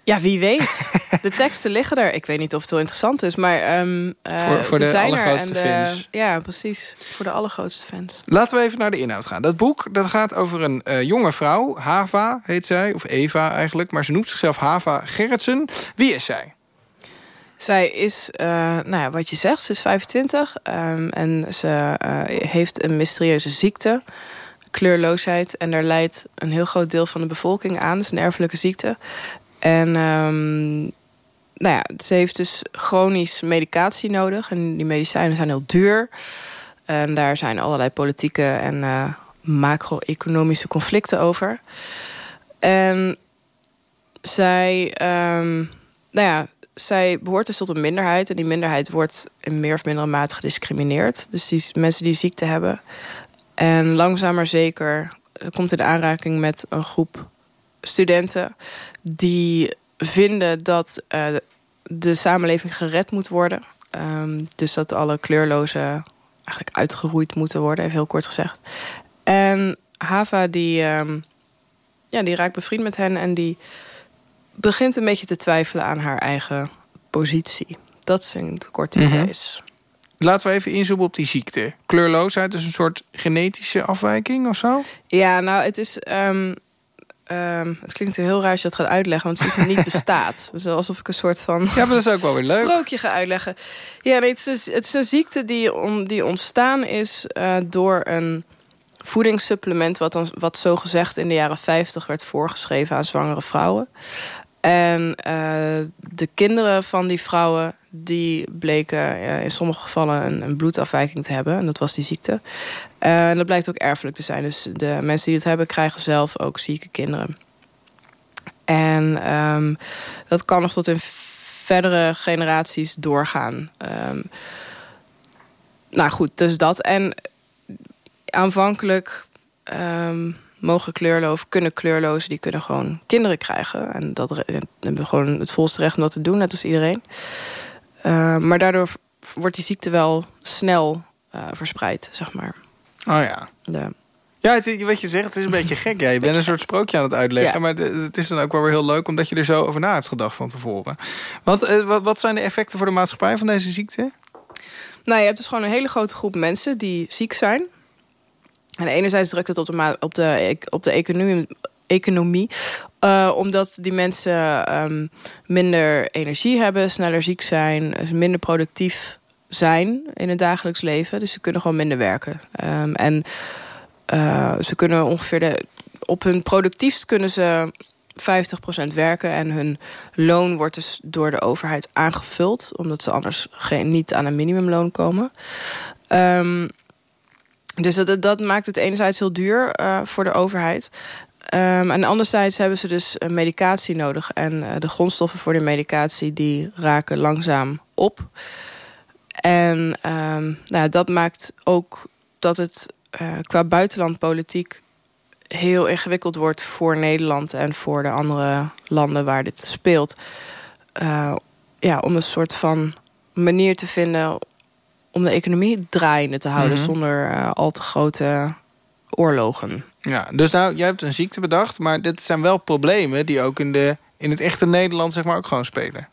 Ja, wie weet. De teksten liggen er. Ik weet niet of het heel interessant is, maar ehm, eh, Voor- voor de zijn er allergrootste de- fans. Ja, precies. Voor de allergrootste fans. Laten we even naar de inhoud gaan. Dat boek dat gaat over een eh, jonge vrouw. Hava heet zij, of Eva eigenlijk. Maar ze noemt zichzelf Hava Gerritsen. Wie is zij? Zij is, eh, nou ja, wat je zegt, ze is 25 ehm, en ze heeft een mysterieuze ziekte, kleurloosheid. En daar leidt een heel groot deel van de bevolking aan. Is een erfelijke ziekte. En ehm, nou ja, ze heeft dus chronisch medicatie nodig. En die medicijnen zijn heel duur. En daar zijn allerlei politieke en eh, macro-economische conflicten over. En zij, ehm, nou ja, zij behoort dus tot een minderheid. En die minderheid wordt in meer of mindere mate gediscrimineerd. Dus die mensen die ziekte hebben. En langzaam maar zeker eh, komt in de aanraking met een groep studenten die vinden dat eh, de samenleving gered moet worden. Ehm, dus dat alle kleurlozen eigenlijk uitgeroeid moeten worden, even heel kort gezegd. En Hava die, ehm, ja, die raakt bevriend met hen en die begint een beetje te twijfelen aan haar eigen positie. Dat is een kort Mhm. idee. is. Laten we even inzoomen op die ziekte. Kleurloosheid is een soort genetische afwijking of zo? Ja, nou, het is. ehm, ehm, het klinkt heel raar als je dat gaat uitleggen, want het is niet bestaat. [LAUGHS] Dus alsof ik een soort van. Ja, maar dat is ook wel weer leuk. sprookje ga uitleggen. Ja, nee, het, is, dus- het is een ziekte die, on, die ontstaan is eh, door een voedingssupplement... Wat, dan, wat zogezegd in de jaren 50 werd voorgeschreven aan zwangere vrouwen. En eh, de kinderen van die vrouwen... die bleken eh, in sommige gevallen een, een bloedafwijking te hebben. En dat was die ziekte. Eh, en dat blijkt ook erfelijk te zijn. Dus de mensen die het hebben krijgen zelf ook zieke kinderen. En ehm, dat kan nog tot in verdere generaties doorgaan. Ehm, nou goed, dus dat. En aanvankelijk ehm, mogen kleurlozen, kunnen kleurlozen, die kunnen gewoon kinderen krijgen. En dat hebben we gewoon het volste recht om dat te doen, net als iedereen. Ehm, maar daardoor wordt die ziekte wel snel eh, verspreid, zeg maar. Oh ja. De, Ja, het, wat je zegt, het is een [LAUGHS] beetje gek. Ja, je bent een soort sprookje aan het uitleggen. Ja. Maar het, is dan ook wel weer heel leuk... omdat je er zo over na hebt gedacht van tevoren. Want eh, wat zijn de effecten voor de maatschappij van deze ziekte? Nou, je hebt dus gewoon een hele grote groep mensen die ziek zijn. En enerzijds drukt het op de, op de, e- op de economie, economie eh, omdat die mensen ehm, minder energie hebben, sneller ziek zijn, dus minder productief zijn in het dagelijks leven. Dus ze kunnen gewoon minder werken. Ehm, en eh, ze kunnen ongeveer de, op hun productiefst kunnen ze 50% werken. En hun loon wordt dus door de overheid aangevuld. Omdat ze anders geen, niet aan een minimumloon komen. Ehm, dus dat, dat maakt het enerzijds heel duur eh, voor de overheid. Ehm, en anderzijds hebben ze dus eh, medicatie nodig. En eh, de grondstoffen voor de medicatie die raken langzaam op. En ehm, nou, dat maakt ook dat het qua buitenlandpolitiek heel ingewikkeld wordt voor Nederland en voor de andere landen waar dit speelt. Ja, om een soort van manier te vinden om de economie draaiende te houden Mhm. zonder eh, al te grote oorlogen. Ja, dus nou, jij hebt een ziekte bedacht... maar dit zijn wel problemen die ook in, de, in het echte Nederland zeg maar, ook gewoon spelen.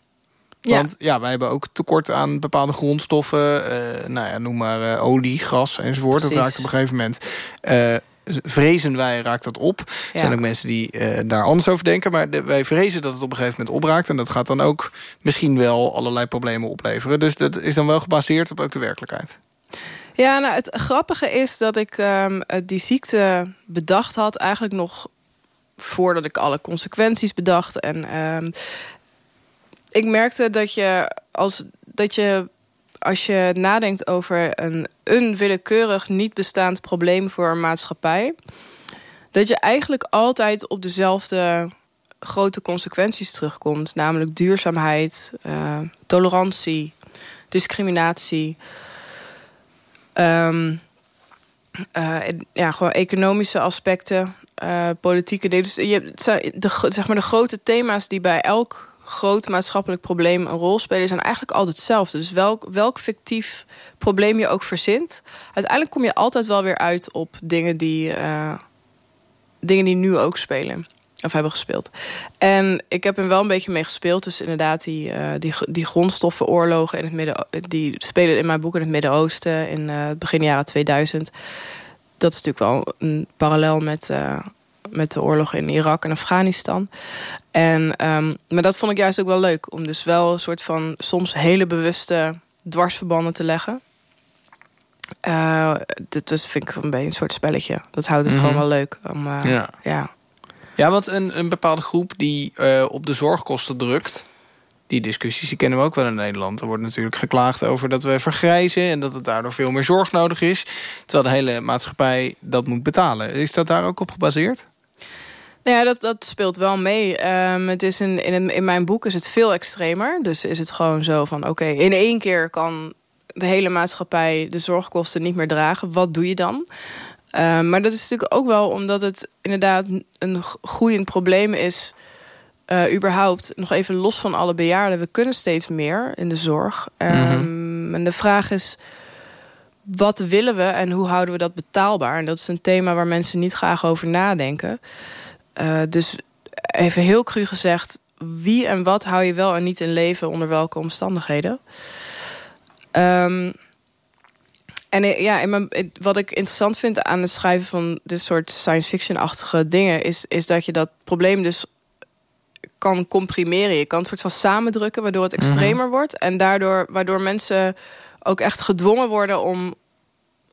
Ja. Want ja, wij hebben ook tekort aan bepaalde grondstoffen. eh, nou ja, noem maar eh, olie, gas enzovoort. Dat Precies. raakt op een gegeven moment... vrezen wij, raakt dat op. Er zijn ook mensen die eh, daar anders over denken. Maar de- wij vrezen dat het op een gegeven moment opraakt. En dat gaat dan ook misschien wel allerlei problemen opleveren. Dus dat is dan wel gebaseerd op ook de werkelijkheid. Ja, nou, het grappige is dat ik ehm, eh, die ziekte bedacht had eigenlijk nog voordat ik alle consequenties bedacht. En ehm, ik merkte dat je als dat je als je nadenkt over een, een willekeurig niet bestaand probleem voor een maatschappij, dat je eigenlijk altijd op dezelfde grote consequenties terugkomt, namelijk duurzaamheid, eh, tolerantie, discriminatie. Ehm, eh, ja, gewoon economische aspecten, eh, politieke dingen. Dus je hebt zeg maar de grote thema's die bij elk groot maatschappelijk probleem een rol spelen, zijn eigenlijk altijd hetzelfde. Dus welk, welk fictief probleem je ook verzint, uiteindelijk kom je altijd wel weer uit op dingen die, uh, dingen die nu ook spelen. Of hebben gespeeld. En ik heb er wel een beetje mee gespeeld. Dus inderdaad, die, uh, die, die grondstoffenoorlogen in het midden, die spelen in mijn boek in het Midden-Oosten in uh, begin jaren 2000. Dat is natuurlijk wel een parallel met, met de oorlog in Irak en Afghanistan. En, um, maar dat vond ik juist ook wel leuk. Om dus wel een soort van soms hele bewuste dwarsverbanden te leggen. Uh, was, vind ik een beetje een soort spelletje. Dat houdt het mm -hmm. gewoon wel leuk. Om, uh, ja. ja. Ja, want een, een bepaalde groep die uh, op de zorgkosten drukt... die discussies die kennen we ook wel in Nederland. Er wordt natuurlijk geklaagd over dat we vergrijzen... en dat het daardoor veel meer zorg nodig is. Terwijl de hele maatschappij dat moet betalen. Is dat daar ook op gebaseerd? Nou ja, dat, dat speelt wel mee. Um, het is in, in, in mijn boek is het veel extremer. Dus is het gewoon zo van... oké, okay, in één keer kan de hele maatschappij de zorgkosten niet meer dragen. Wat doe je dan? Um, maar dat is natuurlijk ook wel omdat het inderdaad een groeiend probleem is... Uh, überhaupt, nog even los van alle bejaarden... we kunnen steeds meer in de zorg. Um, mm -hmm. En de vraag is wat willen we en hoe houden we dat betaalbaar? En dat is een thema waar mensen niet graag over nadenken. Uh, dus even heel cru gezegd... wie en wat hou je wel en niet in leven... onder welke omstandigheden? Um, en ja, in mijn, wat ik interessant vind aan het schrijven van dit soort science fiction-achtige dingen... Is, is dat je dat probleem dus kan comprimeren. Je kan het soort van samendrukken, waardoor het extremer mm -hmm. wordt. En daardoor, waardoor mensen ook echt gedwongen worden om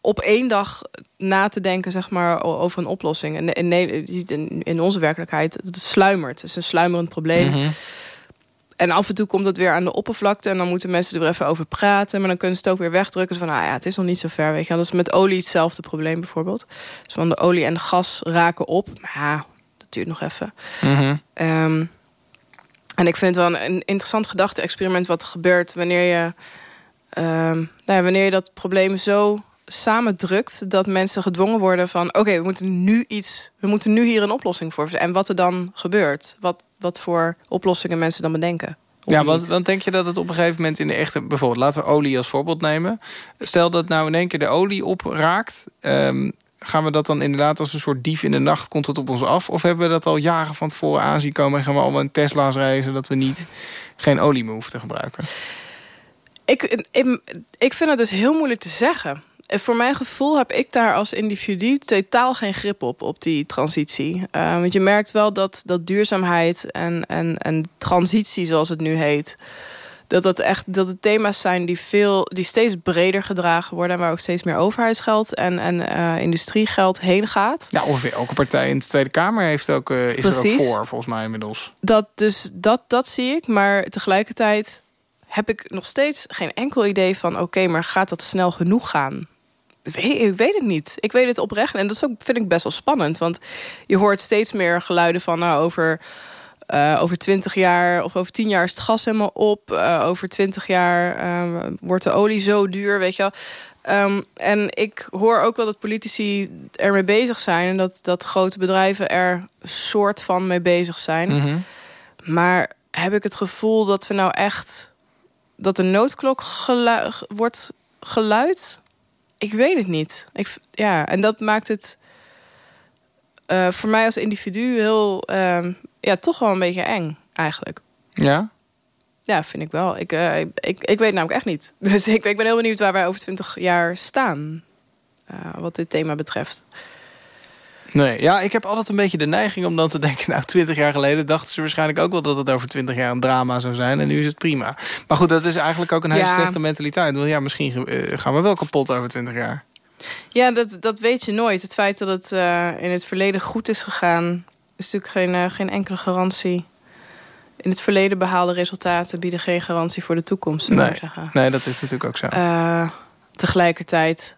op één dag na te denken zeg maar, over een oplossing. En in, in, in onze werkelijkheid, het sluimert. Het is een sluimerend probleem. Mm -hmm. En af en toe komt het weer aan de oppervlakte... en dan moeten mensen er even over praten... maar dan kunnen ze het ook weer wegdrukken. Van, nou ja, het is nog niet zo ver, weet je. Dat is met olie hetzelfde probleem bijvoorbeeld. Dus van de olie en de gas raken op. Maar ja, dat duurt nog even. Mm -hmm. um, en ik vind het wel een interessant gedachte-experiment... wat er gebeurt wanneer je... Um, nou ja, wanneer je dat probleem zo samendrukt dat mensen gedwongen worden van... oké, okay, we moeten nu iets, we moeten nu hier een oplossing voor. En wat er dan gebeurt, wat, wat voor oplossingen mensen dan bedenken. Ja, want dan denk je dat het op een gegeven moment in de echte... bijvoorbeeld, laten we olie als voorbeeld nemen. Stel dat nou in één keer de olie opraakt... Um, gaan we dat dan inderdaad als een soort dief in de nacht... komt het op ons af? Of hebben we dat al jaren van tevoren aanzien komen... en gaan we allemaal in Tesla's rijden... zodat we niet geen olie meer hoeven te gebruiken? Ik, ik, ik vind het dus heel moeilijk te zeggen voor mijn gevoel heb ik daar als individu totaal geen grip op, op die transitie. Uh, want je merkt wel dat, dat duurzaamheid en, en, en transitie, zoals het nu heet, dat dat echt dat het thema's zijn die, veel, die steeds breder gedragen worden, waar ook steeds meer overheidsgeld en, en uh, industriegeld heen gaat. Ja, ongeveer elke partij in de Tweede Kamer heeft ook, uh, is Precies. er ook voor, volgens mij inmiddels. Dat, dus dat, dat zie ik, maar tegelijkertijd heb ik nog steeds geen enkel idee van... oké, okay, maar gaat dat snel genoeg gaan? Weet, ik weet het niet. Ik weet het oprecht. En dat is ook, vind ik best wel spannend. Want je hoort steeds meer geluiden van nou, over, uh, over 20 jaar of over 10 jaar is het gas helemaal op. Uh, over 20 jaar uh, wordt de olie zo duur, weet je wel. Um, en ik hoor ook wel dat politici ermee bezig zijn. En dat, dat grote bedrijven er soort van mee bezig zijn. Mm -hmm. Maar heb ik het gevoel dat we nou echt... dat de noodklok gelu wordt geluid ik weet het niet. Ik, ja, en dat maakt het uh, voor mij als individu heel, uh, ja, toch wel een beetje eng eigenlijk. Ja? Ja, vind ik wel. Ik, uh, ik, ik, ik weet namelijk echt niet. [LAUGHS] Dus ik, ik ben heel benieuwd waar wij over twintig jaar staan. Uh, wat dit thema betreft. Nee, ja, ik heb altijd een beetje de neiging om dan te denken... [LAUGHS] nou, twintig jaar geleden dachten ze waarschijnlijk ook wel... dat het over twintig jaar een drama zou zijn. En nu is het prima. Maar goed, dat is eigenlijk ook een hele ja. slechte mentaliteit. Want ja, misschien uh, gaan we wel kapot over twintig jaar. Ja, dat, dat weet je nooit. Het feit dat het uh, in het verleden goed is gegaan... is natuurlijk geen, eh, geen enkele garantie. In het verleden behaalde resultaten bieden geen garantie voor de toekomst, Nee. Nee, dat is natuurlijk ook zo. Eh, tegelijkertijd,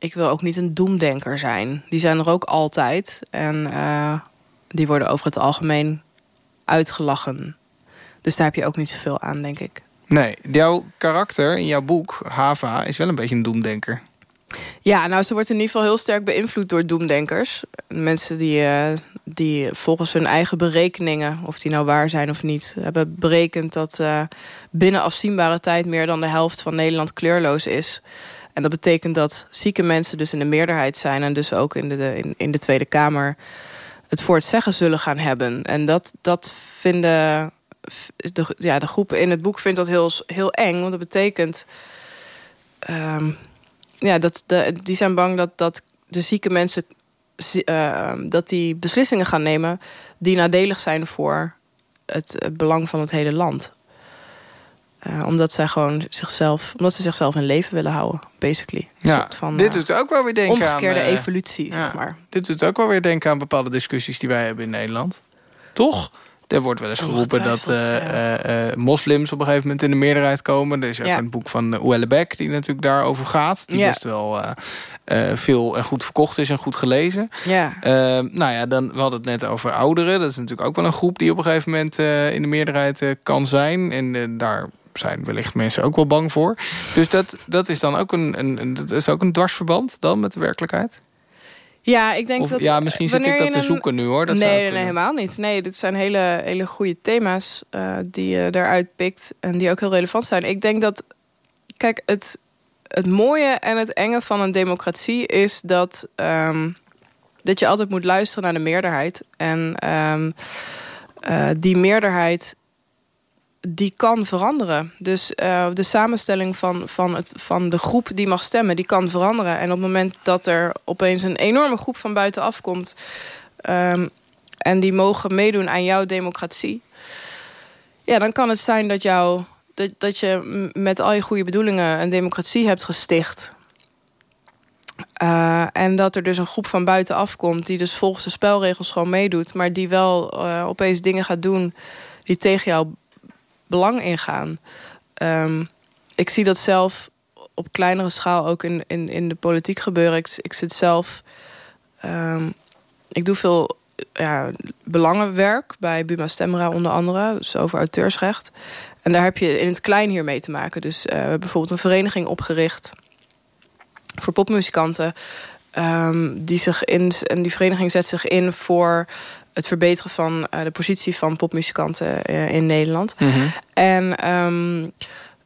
ik wil ook niet een doemdenker zijn. Die zijn er ook altijd. En eh, die worden over het algemeen uitgelachen. Dus daar heb je ook niet zoveel aan, denk ik. Nee, jouw karakter in jouw boek, Hava, is wel een beetje een doemdenker. Ja, nou, ze wordt in ieder geval heel sterk beïnvloed door doemdenkers. Mensen die, eh, die volgens hun eigen berekeningen, of die nou waar zijn of niet, hebben berekend dat eh, binnen afzienbare tijd meer dan de helft van Nederland kleurloos is. En dat betekent dat zieke mensen dus in de meerderheid zijn en dus ook in de, in, in de Tweede Kamer het voor het zeggen zullen gaan hebben. En dat, dat vinden de, ja, de groep in het boek vindt dat heel, heel eng, want dat betekent. ehm, ja, dat de, die zijn bang dat, dat de zieke mensen zi- eh, dat die beslissingen gaan nemen die nadelig zijn voor het, belang van het hele land. Eh, omdat zij gewoon zichzelf, omdat ze zichzelf in leven willen houden, basically. Een Ja, soort van dit eh, doet ook wel weer denken aan... omgekeerde eh, evolutie, zeg maar. Dit doet ook wel weer denken aan bepaalde discussies die wij hebben in Nederland. Toch? Er wordt wel eens geroepen dat moslims op een gegeven moment in de meerderheid komen. Er is ook Ja. een boek van Ouellebecq die natuurlijk daarover gaat. Die Ja. best wel veel en goed verkocht is en goed gelezen. Ja. Eh, nou ja, dan, we hadden het net over ouderen. Dat is natuurlijk ook wel een groep die op een gegeven moment in de meerderheid kan zijn. En daar zijn wellicht mensen ook wel bang voor. Dus dat, dat is dan ook een, een, een- dat is ook een dwarsverband dan met de werkelijkheid? Ja, ik denk Of, dat. ja, misschien zit ik dat te een- zoeken nu hoor. Dat nee, nee, nee, helemaal niet. Nee, dit zijn hele, hele goede thema's eh, die je daaruit pikt en die ook heel relevant zijn. Ik denk dat, kijk, het, het mooie en het enge van een democratie is dat, ehm, dat je altijd moet luisteren naar de meerderheid. En ehm, eh, die meerderheid die kan veranderen. Dus eh, de samenstelling van, van, het, van de groep die mag stemmen, die kan veranderen. En op het moment dat er opeens een enorme groep van buitenaf komt... ehm, en die mogen meedoen aan jouw democratie... ja, dan kan het zijn dat, jou, dat, dat je met al je goede bedoelingen... een democratie hebt gesticht... Eh, en dat er dus een groep van buitenaf komt... die dus volgens de spelregels gewoon meedoet... maar die wel eh, opeens dingen gaat doen... die tegen jouw belang ingaan. Ehm, ik zie dat zelf op kleinere schaal ook in, in, in de politiek gebeuren. Ik, zit zelf... ehm, ik doe veel ja, belangenwerk bij Buma Stemra onder andere. Dus over auteursrecht. En daar heb je in het klein hier mee te maken. Dus we hebben bijvoorbeeld een vereniging opgericht... voor popmuzikanten... ehm, die zich in, en die vereniging zet zich in voor het verbeteren van eh, de positie van popmuzikanten eh, in Nederland. En ehm,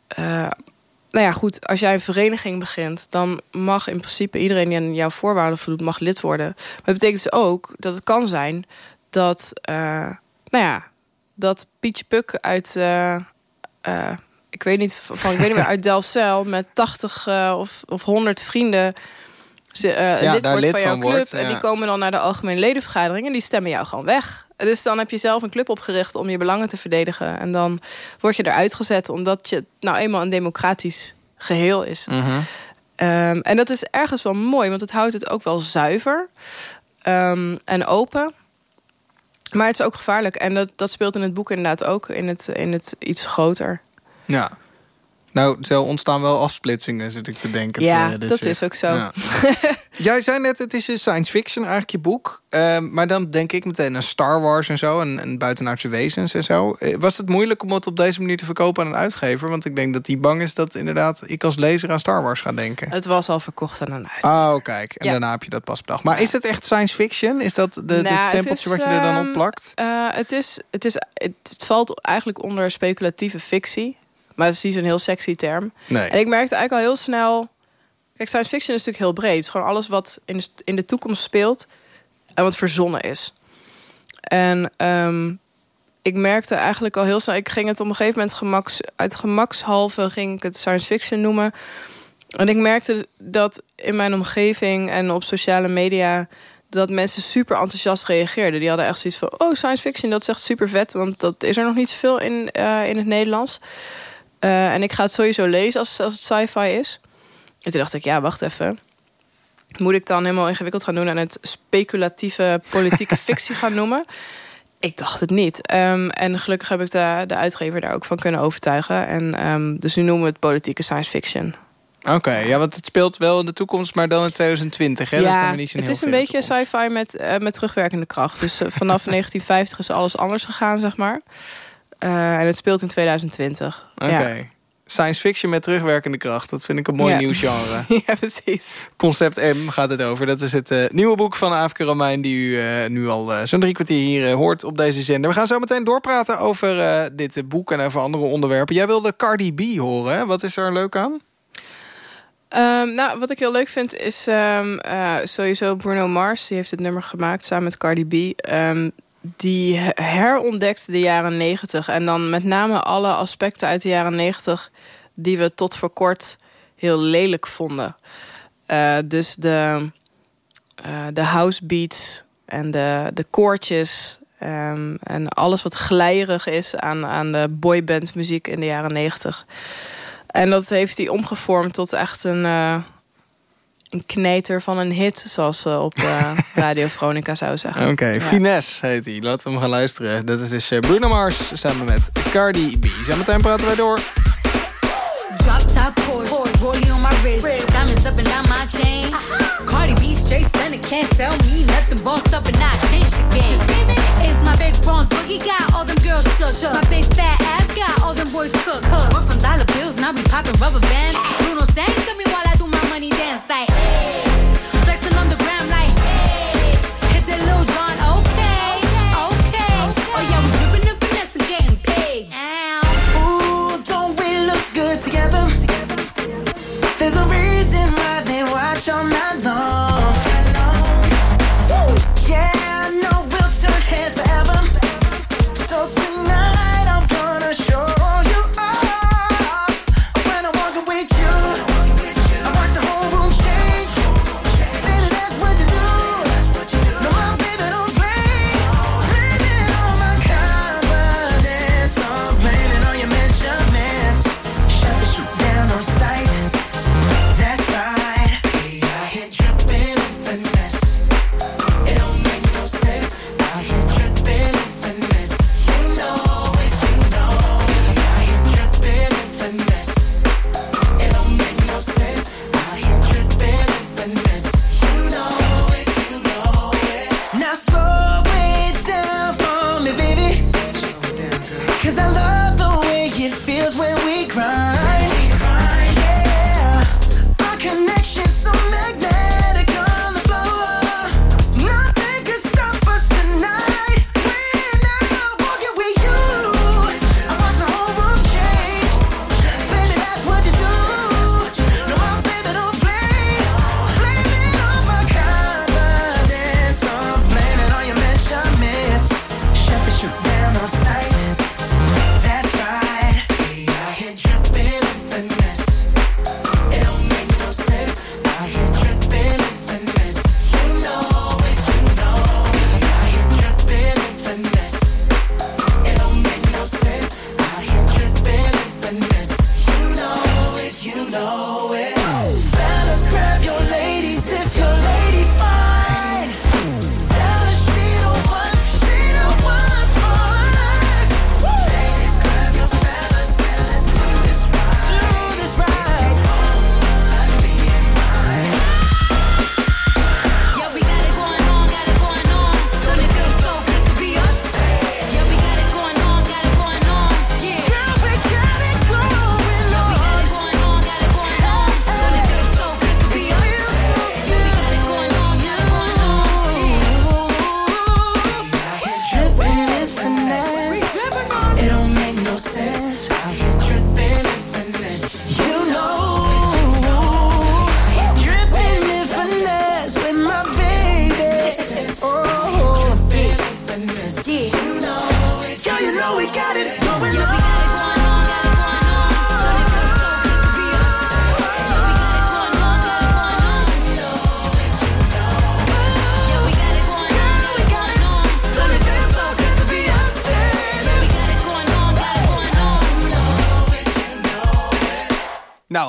eh, nou ja, goed, als jij een vereniging begint, dan mag in principe iedereen die aan jouw voorwaarden voldoet, mag lid worden. Maar dat betekent dus ook dat het kan zijn dat, nou ja, dat Pietje Puk uit, ik weet niet van, ik weet niet meer uit [LAUGHS] Delfzijl met 80 eh, of, of 100 vrienden. Ze, eh, Ja, lid wordt lid van jouw club wordt, en die komen dan naar de algemene ledenvergadering en die stemmen jou gewoon weg. Dus dan heb je zelf een club opgericht om je belangen te verdedigen. En dan word je eruit gezet omdat je nou eenmaal een democratisch geheel is. Mhm. Ehm, en dat is ergens wel mooi, want het houdt het ook wel zuiver ehm, en open. Maar het is ook gevaarlijk. En dat, dat speelt in het boek inderdaad ook in het, in het iets groter. Ja. Nou, zo ontstaan wel afsplitsingen, zit ik te denken. Ja, dat is ook zo. Ja. [LAUGHS] Jij zei net, het is een science fiction eigenlijk, je boek. Ehm, maar dan denk ik meteen aan Star Wars en zo. En, en buitenaardse wezens en zo. Eh, Was het moeilijk om het op deze manier te verkopen aan een uitgever? Want ik denk dat die bang is dat inderdaad ik als lezer aan Star Wars ga denken. Het was al verkocht aan een huis. Oh, kijk. En Ja. daarna heb je dat pas bedacht. Maar is het echt science fiction? Is dat de, Nou, dit stempeltje is, wat je er dan ehm, op plakt? Eh, het, is, het, is, het valt eigenlijk onder speculatieve fictie. Maar dat is niet zo'n heel sexy term. Nee. En ik merkte eigenlijk al heel snel... Kijk, science fiction is natuurlijk heel breed. Het is gewoon alles wat in de, in de toekomst speelt... en wat verzonnen is. En ehm, ik merkte eigenlijk al heel snel... Ik ging het op een gegeven moment gemaks, uit gemakshalve... ging ik het science fiction noemen. En ik merkte dat in mijn omgeving en op sociale media... dat mensen super enthousiast reageerden. Die hadden echt zoiets van... oh, science fiction, dat is echt super vet... want dat is er nog niet zoveel in, eh, in het Nederlands... Eh, en ik ga het sowieso lezen als, als het sci-fi is. En toen dacht ik, ja, wacht even. Moet ik dan helemaal ingewikkeld gaan doen en het speculatieve politieke [LAUGHS] fictie gaan noemen? Ik dacht het niet. Ehm, en gelukkig heb ik de, de uitgever daar ook van kunnen overtuigen. En ehm, dus nu noemen we het politieke science fiction. Oké, ja, want het speelt wel in de toekomst, maar dan in 2020. Hè? Dat is dan ja, niet zo het is een beetje sci-fi met, eh, met terugwerkende kracht. Dus eh, vanaf [LAUGHS] 1950 is alles anders gegaan, zeg maar. Eh, en het speelt in 2020. Oké. Ja. Science fiction met terugwerkende kracht. Dat vind ik een mooi Ja. nieuw genre. [LAUGHS] ja, precies. Concept M gaat het over. Dat is het eh, nieuwe boek van Aafke Romein... die u eh, nu al zo'n drie kwartier hier hoort op deze zender. We gaan zo meteen doorpraten over dit boek en over andere onderwerpen. Jij wilde Cardi B horen, hè? Wat is er leuk aan? Ehm, nou, wat ik heel leuk vind is ehm, eh, sowieso Bruno Mars. Die heeft het nummer gemaakt samen met Cardi B. Ehm, die he- herontdekt de jaren 90. En dan met name alle aspecten uit de jaren 90... die we tot voor kort heel lelijk vonden. Eh, dus de, eh, de house beats en de, de koortjes... ehm, en alles wat glijerig is aan, aan de boyband muziek in de jaren 90... En dat heeft hij omgevormd tot echt een, eh, een kneter van een hit, zoals ze op eh, [LAUGHS] Radio Veronica zou zeggen. Oké, Ja. Finesse heet hij. Laten we hem gaan luisteren. Dat is dus eh, Bruno Mars samen met Cardi B. Zometeen praten wij door. Drop top Porsche, rollie on my wrist, diamonds up and down my chain. Cardi B straight stunning, can't tell me nothing. Bossed up and I changed the game. It's my big bronze boogie got all them girls shook. My big fat ass got all them boys cooked. We're from dollar bills, now we popping rubber bands. Bruno sang to me while I do my money dance like. Flexing on the gram like. Hit the Lil There's a reason why they watch all night long.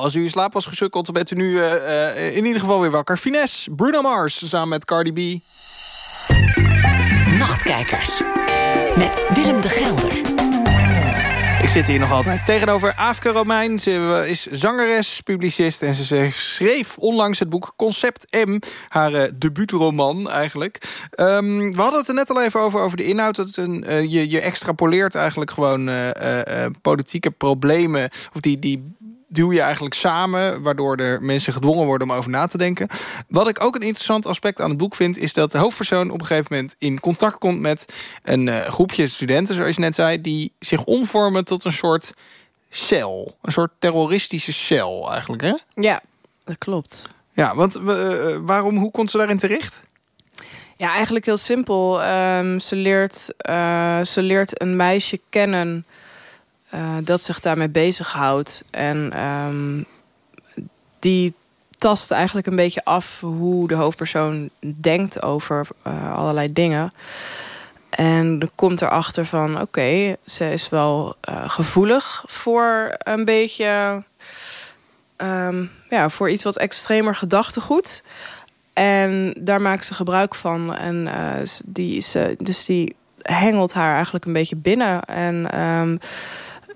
Als u in slaap was gesukkeld, bent u nu eh, eh, in ieder geval weer wakker. Finesse, Bruno Mars, samen met Cardi B. Nachtkijkers. Met Willem de Gelder. Ik zit hier nog altijd tegenover Aafke Romein. Ze is zangeres, publicist en ze schreef onlangs het boek Concept M. Haar uh, debuutroman eigenlijk. Ehm, we hadden het er net al even over, over de inhoud. Dat een, je, je extrapoleert eigenlijk gewoon politieke problemen... of die, die duw je eigenlijk samen... waardoor er mensen gedwongen worden om over na te denken. Wat ik ook een interessant aspect aan het boek vind... is dat de hoofdpersoon op een gegeven moment in contact komt... met een uh, groepje studenten, zoals je net zei... die zich omvormen tot een soort cel. Een soort terroristische cel eigenlijk, hè? Ja, dat klopt. Ja, want uh, waarom, hoe komt ze daarin terecht? Ja, eigenlijk heel simpel. Um, ze, leert, uh, ze leert een meisje kennen uh, dat zich daarmee bezighoudt. En um, die tast eigenlijk een beetje af hoe de hoofdpersoon denkt over uh, allerlei dingen. En komt erachter van, oké, ze is wel uh, gevoelig voor een beetje... Um, ja, voor iets wat extremer gedachtegoed. En daar maakt ze gebruik van. En die is, dus die hengelt haar eigenlijk een beetje binnen. En... Um,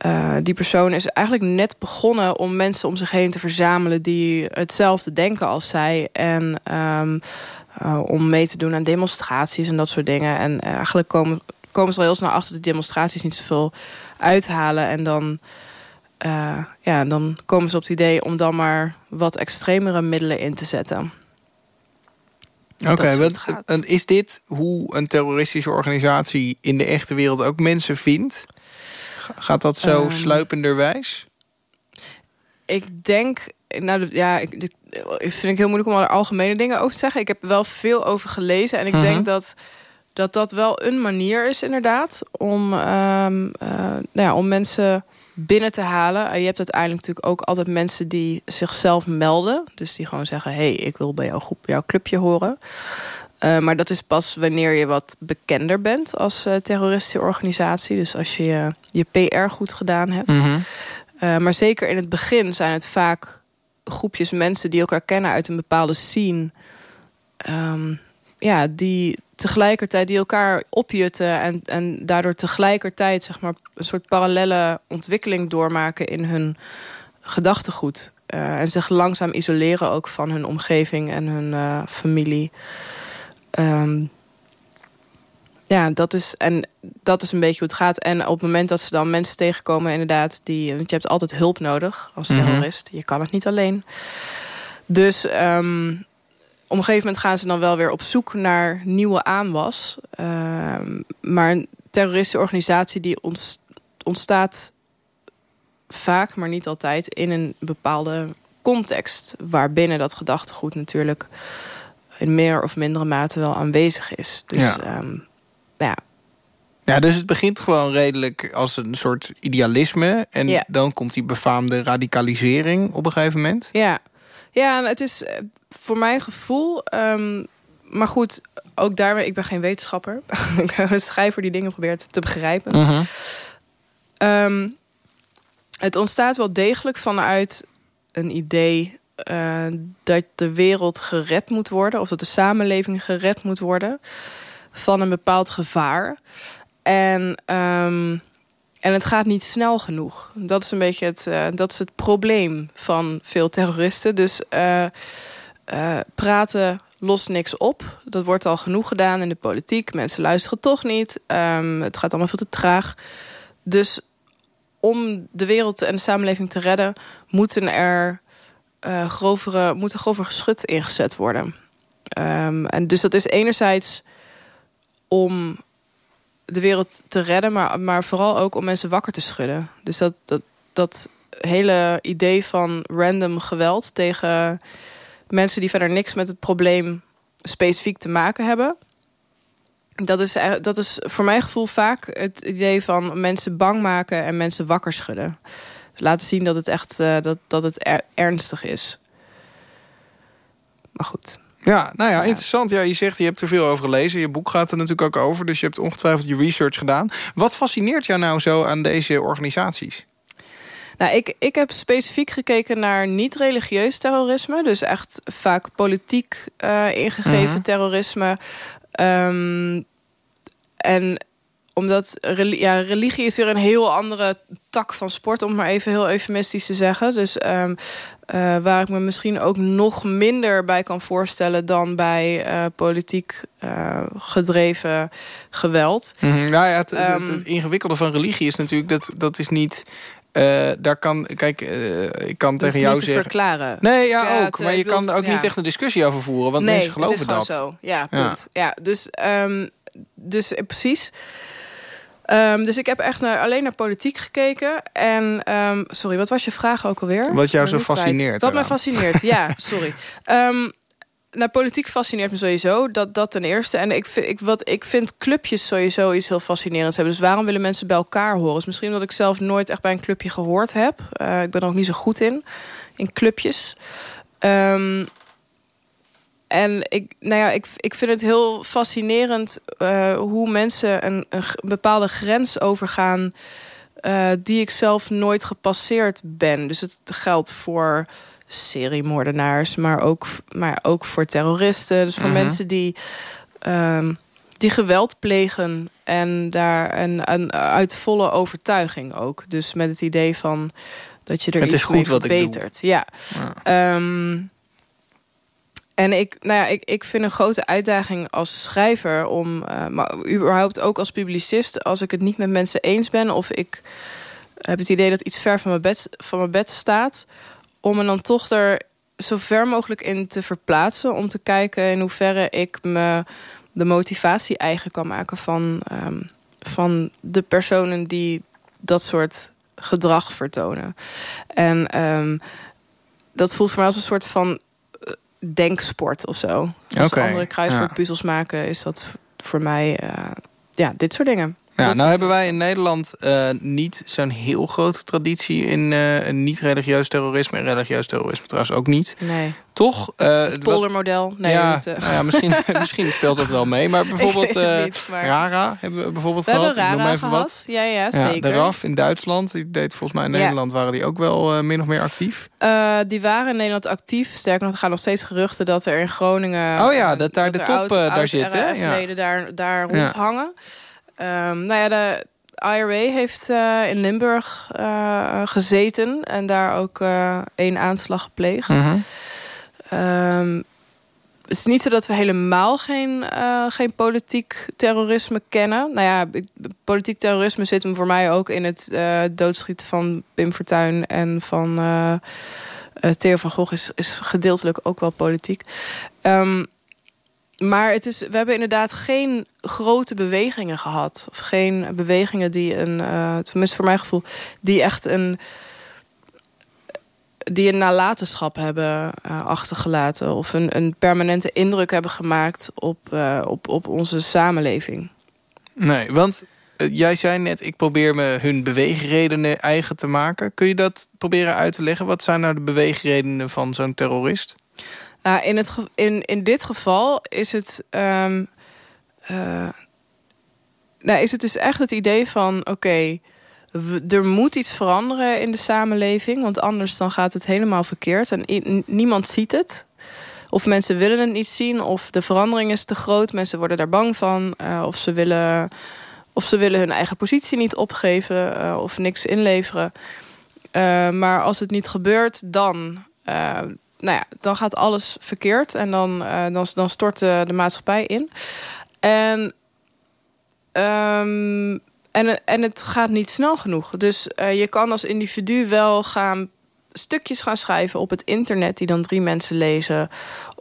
uh, die persoon is eigenlijk net begonnen om mensen om zich heen te verzamelen die hetzelfde denken als zij. En um, uh, om mee te doen aan demonstraties en dat soort dingen. En eigenlijk komen, komen ze al heel snel achter dat demonstraties niet zoveel uithalen. En dan, ja, dan komen ze op het idee om dan maar wat extremere middelen in te zetten. Oké, okay, en is dit hoe een terroristische organisatie in de echte wereld ook mensen vindt? Gaat dat zo um, sluipenderwijs? Ik denk, nou ja, ik, ik, vind ik heel moeilijk om er algemene dingen over te zeggen. Ik heb er wel veel over gelezen en ik uh -huh. denk dat, dat dat wel een manier is inderdaad om, um, uh, nou ja, om mensen binnen te halen. Je hebt uiteindelijk natuurlijk ook altijd mensen die zichzelf melden. Dus die gewoon zeggen, hey, ik wil bij jouw groep, jouw clubje horen. Uh, maar dat is pas wanneer je wat bekender bent als uh, terroristische organisatie. Dus als je je, je PR goed gedaan hebt. Mm -hmm. uh, maar zeker in het begin zijn het vaak groepjes mensen die elkaar kennen uit een bepaalde scene. Um, ja, die tegelijkertijd die elkaar opjutten en, en daardoor tegelijkertijd zeg maar, een soort parallele ontwikkeling doormaken in hun gedachtegoed. en zich langzaam isoleren ook van hun omgeving en hun familie. Um, ja, dat is, en dat is een beetje hoe het gaat. En op het moment dat ze dan mensen tegenkomen, inderdaad, die, want je hebt altijd hulp nodig als terrorist. Mm -hmm. Je kan het niet alleen. Dus um, op een gegeven moment gaan ze dan wel weer op zoek naar nieuwe aanwas. Um, maar een terroristische organisatie die ontstaat vaak, maar niet altijd, in een bepaalde context. Waarbinnen dat gedachtegoed natuurlijk in meer of mindere mate wel aanwezig is. Dus ja. Um, ja. Ja, dus het begint gewoon redelijk als een soort idealisme. En ja. dan komt die befaamde radicalisering op een gegeven moment. Ja, ja en het is eh, voor mijn gevoel... Um, maar goed, ook daarmee, ik ben geen wetenschapper. [LAUGHS] ik ben een schrijver die dingen probeert te begrijpen. Uh -huh. um, het ontstaat wel degelijk vanuit een idee uh, dat de wereld gered moet worden, of dat de samenleving gered moet worden van een bepaald gevaar. En, um, en het gaat niet snel genoeg. Dat is een beetje het, uh, dat is het probleem van veel terroristen. Dus uh, praten lost niks op. Dat wordt al genoeg gedaan in de politiek. Mensen luisteren toch niet. Um, het gaat allemaal veel te traag. Dus om de wereld en de samenleving te redden, moeten er uh, grovere, moet er grover geschut ingezet worden. Um, en dus dat is enerzijds om de wereld te redden, maar, maar vooral ook om mensen wakker te schudden. Dus dat, dat, dat hele idee van random geweld tegen mensen die verder niks met het probleem specifiek te maken hebben. Dat is, dat is voor mijn gevoel vaak het idee van mensen bang maken en mensen wakker schudden laten zien dat het echt uh, dat, dat het er, ernstig is. Maar goed. Ja, nou ja, interessant. Ja, je zegt, je hebt er veel over gelezen. Je boek gaat er natuurlijk ook over. Dus je hebt ongetwijfeld je research gedaan. Wat fascineert jou nou zo aan deze organisaties? Nou, ik, ik heb specifiek gekeken naar niet-religieus terrorisme. Dus echt vaak politiek eh, ingegeven Mhm. terrorisme. Ehm, en omdat ja, religie is weer een heel andere tak van sport, om maar even heel eufemistisch te zeggen. Dus ehm, eh, waar ik me misschien ook nog minder bij kan voorstellen dan bij eh, politiek eh, gedreven geweld. Mhm. Nou ja, het, het, het, Ehm. ingewikkelde van religie is natuurlijk dat dat is niet. daar kan, kijk, ik kan Dat is tegen jou niet te zeggen. verklaren. Nee, ja, Ja, ook. maar je bedoel, kan er ook ja. niet echt een discussie over voeren, want nee, mensen geloven het is dat. gewoon zo. Ja, punt. Ja, dus, ehm, dus precies. Ehm, dus ik heb echt naar, alleen naar politiek gekeken. En, ehm, sorry, wat was je vraag ook alweer? Wat jou zo fascineert Wat mij eraan. fascineert, ja, [LAUGHS] sorry. Ehm nou, politiek fascineert me sowieso. Dat, dat ten eerste. En ik vind, ik, wat, ik vind clubjes sowieso iets heel fascinerends hebben. Dus waarom willen mensen bij elkaar horen? Dus misschien dat ik zelf nooit echt bij een clubje gehoord heb. Eh, ik ben er ook niet zo goed in. In clubjes. Ehm, en ik, nou ja, ik, ik vind het heel fascinerend eh, hoe mensen een, een bepaalde grens overgaan. eh, die ik zelf nooit gepasseerd ben. Dus het geldt voor seriemoordenaars, maar ook, maar ook voor terroristen. Dus voor Mhm. mensen die, ehm, die geweld plegen en daar een, een, uit volle overtuiging ook. Dus met het idee van dat je er Het is iets goed mee wat ik doe. verbetert. Ja. Ja. Ehm, en ik, nou ja, ik, ik vind een grote uitdaging als schrijver om, eh, maar überhaupt ook als publicist, als ik het niet met mensen eens ben of ik heb het idee dat iets ver van mijn bed, van mijn bed staat, om me dan toch er zo ver mogelijk in te verplaatsen, om te kijken in hoeverre ik me de motivatie eigen kan maken van, ehm, van de personen die dat soort gedrag vertonen. En ehm, dat voelt voor mij als een soort van denksport of zo. Als Oké, andere kruiswoordpuzzels maken, is dat voor mij eh, ja, dit soort dingen. Ja, nou hebben wij in Nederland eh, niet zo'n heel grote traditie in eh, een niet-religieus terrorisme. En religieus terrorisme trouwens ook niet. Nee. Toch? Eh, wat- Poldermodel. Nee, ja, eh, nou ja, misschien, [LAUGHS] misschien speelt dat wel mee. Maar bijvoorbeeld het niet, maar- Rara hebben we bijvoorbeeld we gehad. Ik noem Rara even gehad. wat. Ja, ja, Ja, zeker. de RAF in Duitsland, die deed volgens mij in Ja. Nederland, waren die ook wel min of meer actief. Die waren in Nederland actief. Sterker nog, er gaan nog steeds geruchten dat er in Groningen... Oh ja, dat daar de top, oud- daar oud zit, hè? RAF-leden daar, daar Ja. rondhangen. Ehm, nou ja, de IRA heeft eh, in Limburg eh, gezeten. En daar ook eh, één aanslag gepleegd. Mhm. Ehm, het is niet zo dat we helemaal geen, geen politiek terrorisme kennen. Nou ja, politiek terrorisme zit hem voor mij ook in het eh, doodschieten van Pim Fortuyn en van Theo van Gogh is, is gedeeltelijk ook wel politiek. Ehm, maar het is, we hebben inderdaad geen grote bewegingen gehad. Of geen bewegingen die een, eh, tenminste voor mijn gevoel, die echt een die een nalatenschap hebben eh, achtergelaten. Of een, een permanente indruk hebben gemaakt op, eh, op, op onze samenleving. Nee, want jij zei net, ik probeer me hun beweegredenen eigen te maken. Kun je dat proberen uit te leggen? Wat zijn nou de beweegredenen van zo'n terrorist? Nou, in, het, in, in dit geval is het. ehm, eh, nou, is het dus echt het idee van: oké, er moet iets veranderen in de samenleving, want anders dan gaat het helemaal verkeerd en niemand ziet het. Of mensen willen het niet zien, of de verandering is te groot, mensen worden daar bang van, eh, of ze willen, of ze willen hun eigen positie niet opgeven eh, of niks inleveren. Maar als het niet gebeurt, dan, nou ja, dan gaat alles verkeerd en dan, eh, dan, dan stort de, maatschappij in. En, ehm, en, en het gaat niet snel genoeg. Dus eh, je kan als individu wel gaan stukjes gaan schrijven op het internet die dan drie mensen lezen.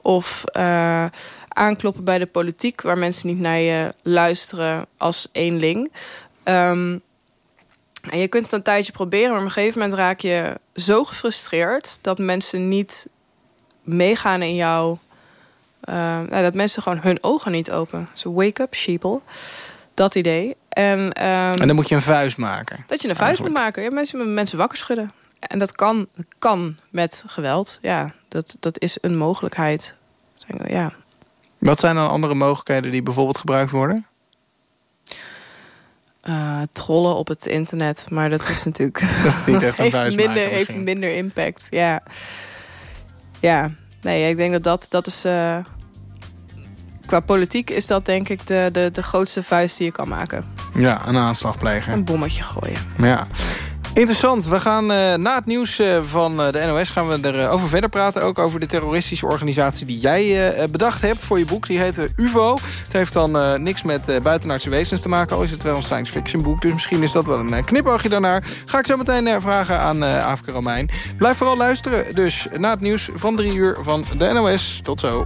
Of eh, aankloppen bij de politiek waar mensen niet naar je luisteren als eenling. Ehm, en je kunt het een tijdje proberen, maar op een gegeven moment raak je zo gefrustreerd dat mensen niet meegaan in jou. eh, nou, dat mensen gewoon hun ogen niet open. Zo wake up, sheeple. Dat idee. En, ehm, En dan moet je een vuist maken. dat je een vuist moet maken. Ja, mensen, mensen wakker schudden. En dat kan, kan met geweld. Ja, dat, dat is een mogelijkheid. Ja. Wat zijn dan andere mogelijkheden die bijvoorbeeld gebruikt worden? eh, trollen op het internet. Maar dat is natuurlijk... [LAUGHS] Dat is niet [LAUGHS] echt een heeft buismaker minder, heeft minder impact, ja. Ja, nee, ik denk dat dat, dat is... eh, qua politiek is dat denk ik de, de, de grootste vuist die je kan maken. Ja, een aanslag plegen. Een bommetje gooien. Ja. Interessant. We gaan eh, na het nieuws eh, van eh, de NOS gaan we erover over verder praten. Ook over de terroristische organisatie die jij bedacht hebt voor je boek. Die heet UVO. Het heeft dan niks met buitenaardse wezens te maken. Al is het wel een science fiction boek. Dus misschien is dat wel een knipoogje daarnaar. Ga ik zo meteen vragen aan Afke Romein. Blijf vooral luisteren. Dus na het nieuws van drie uur van de NOS. Tot zo.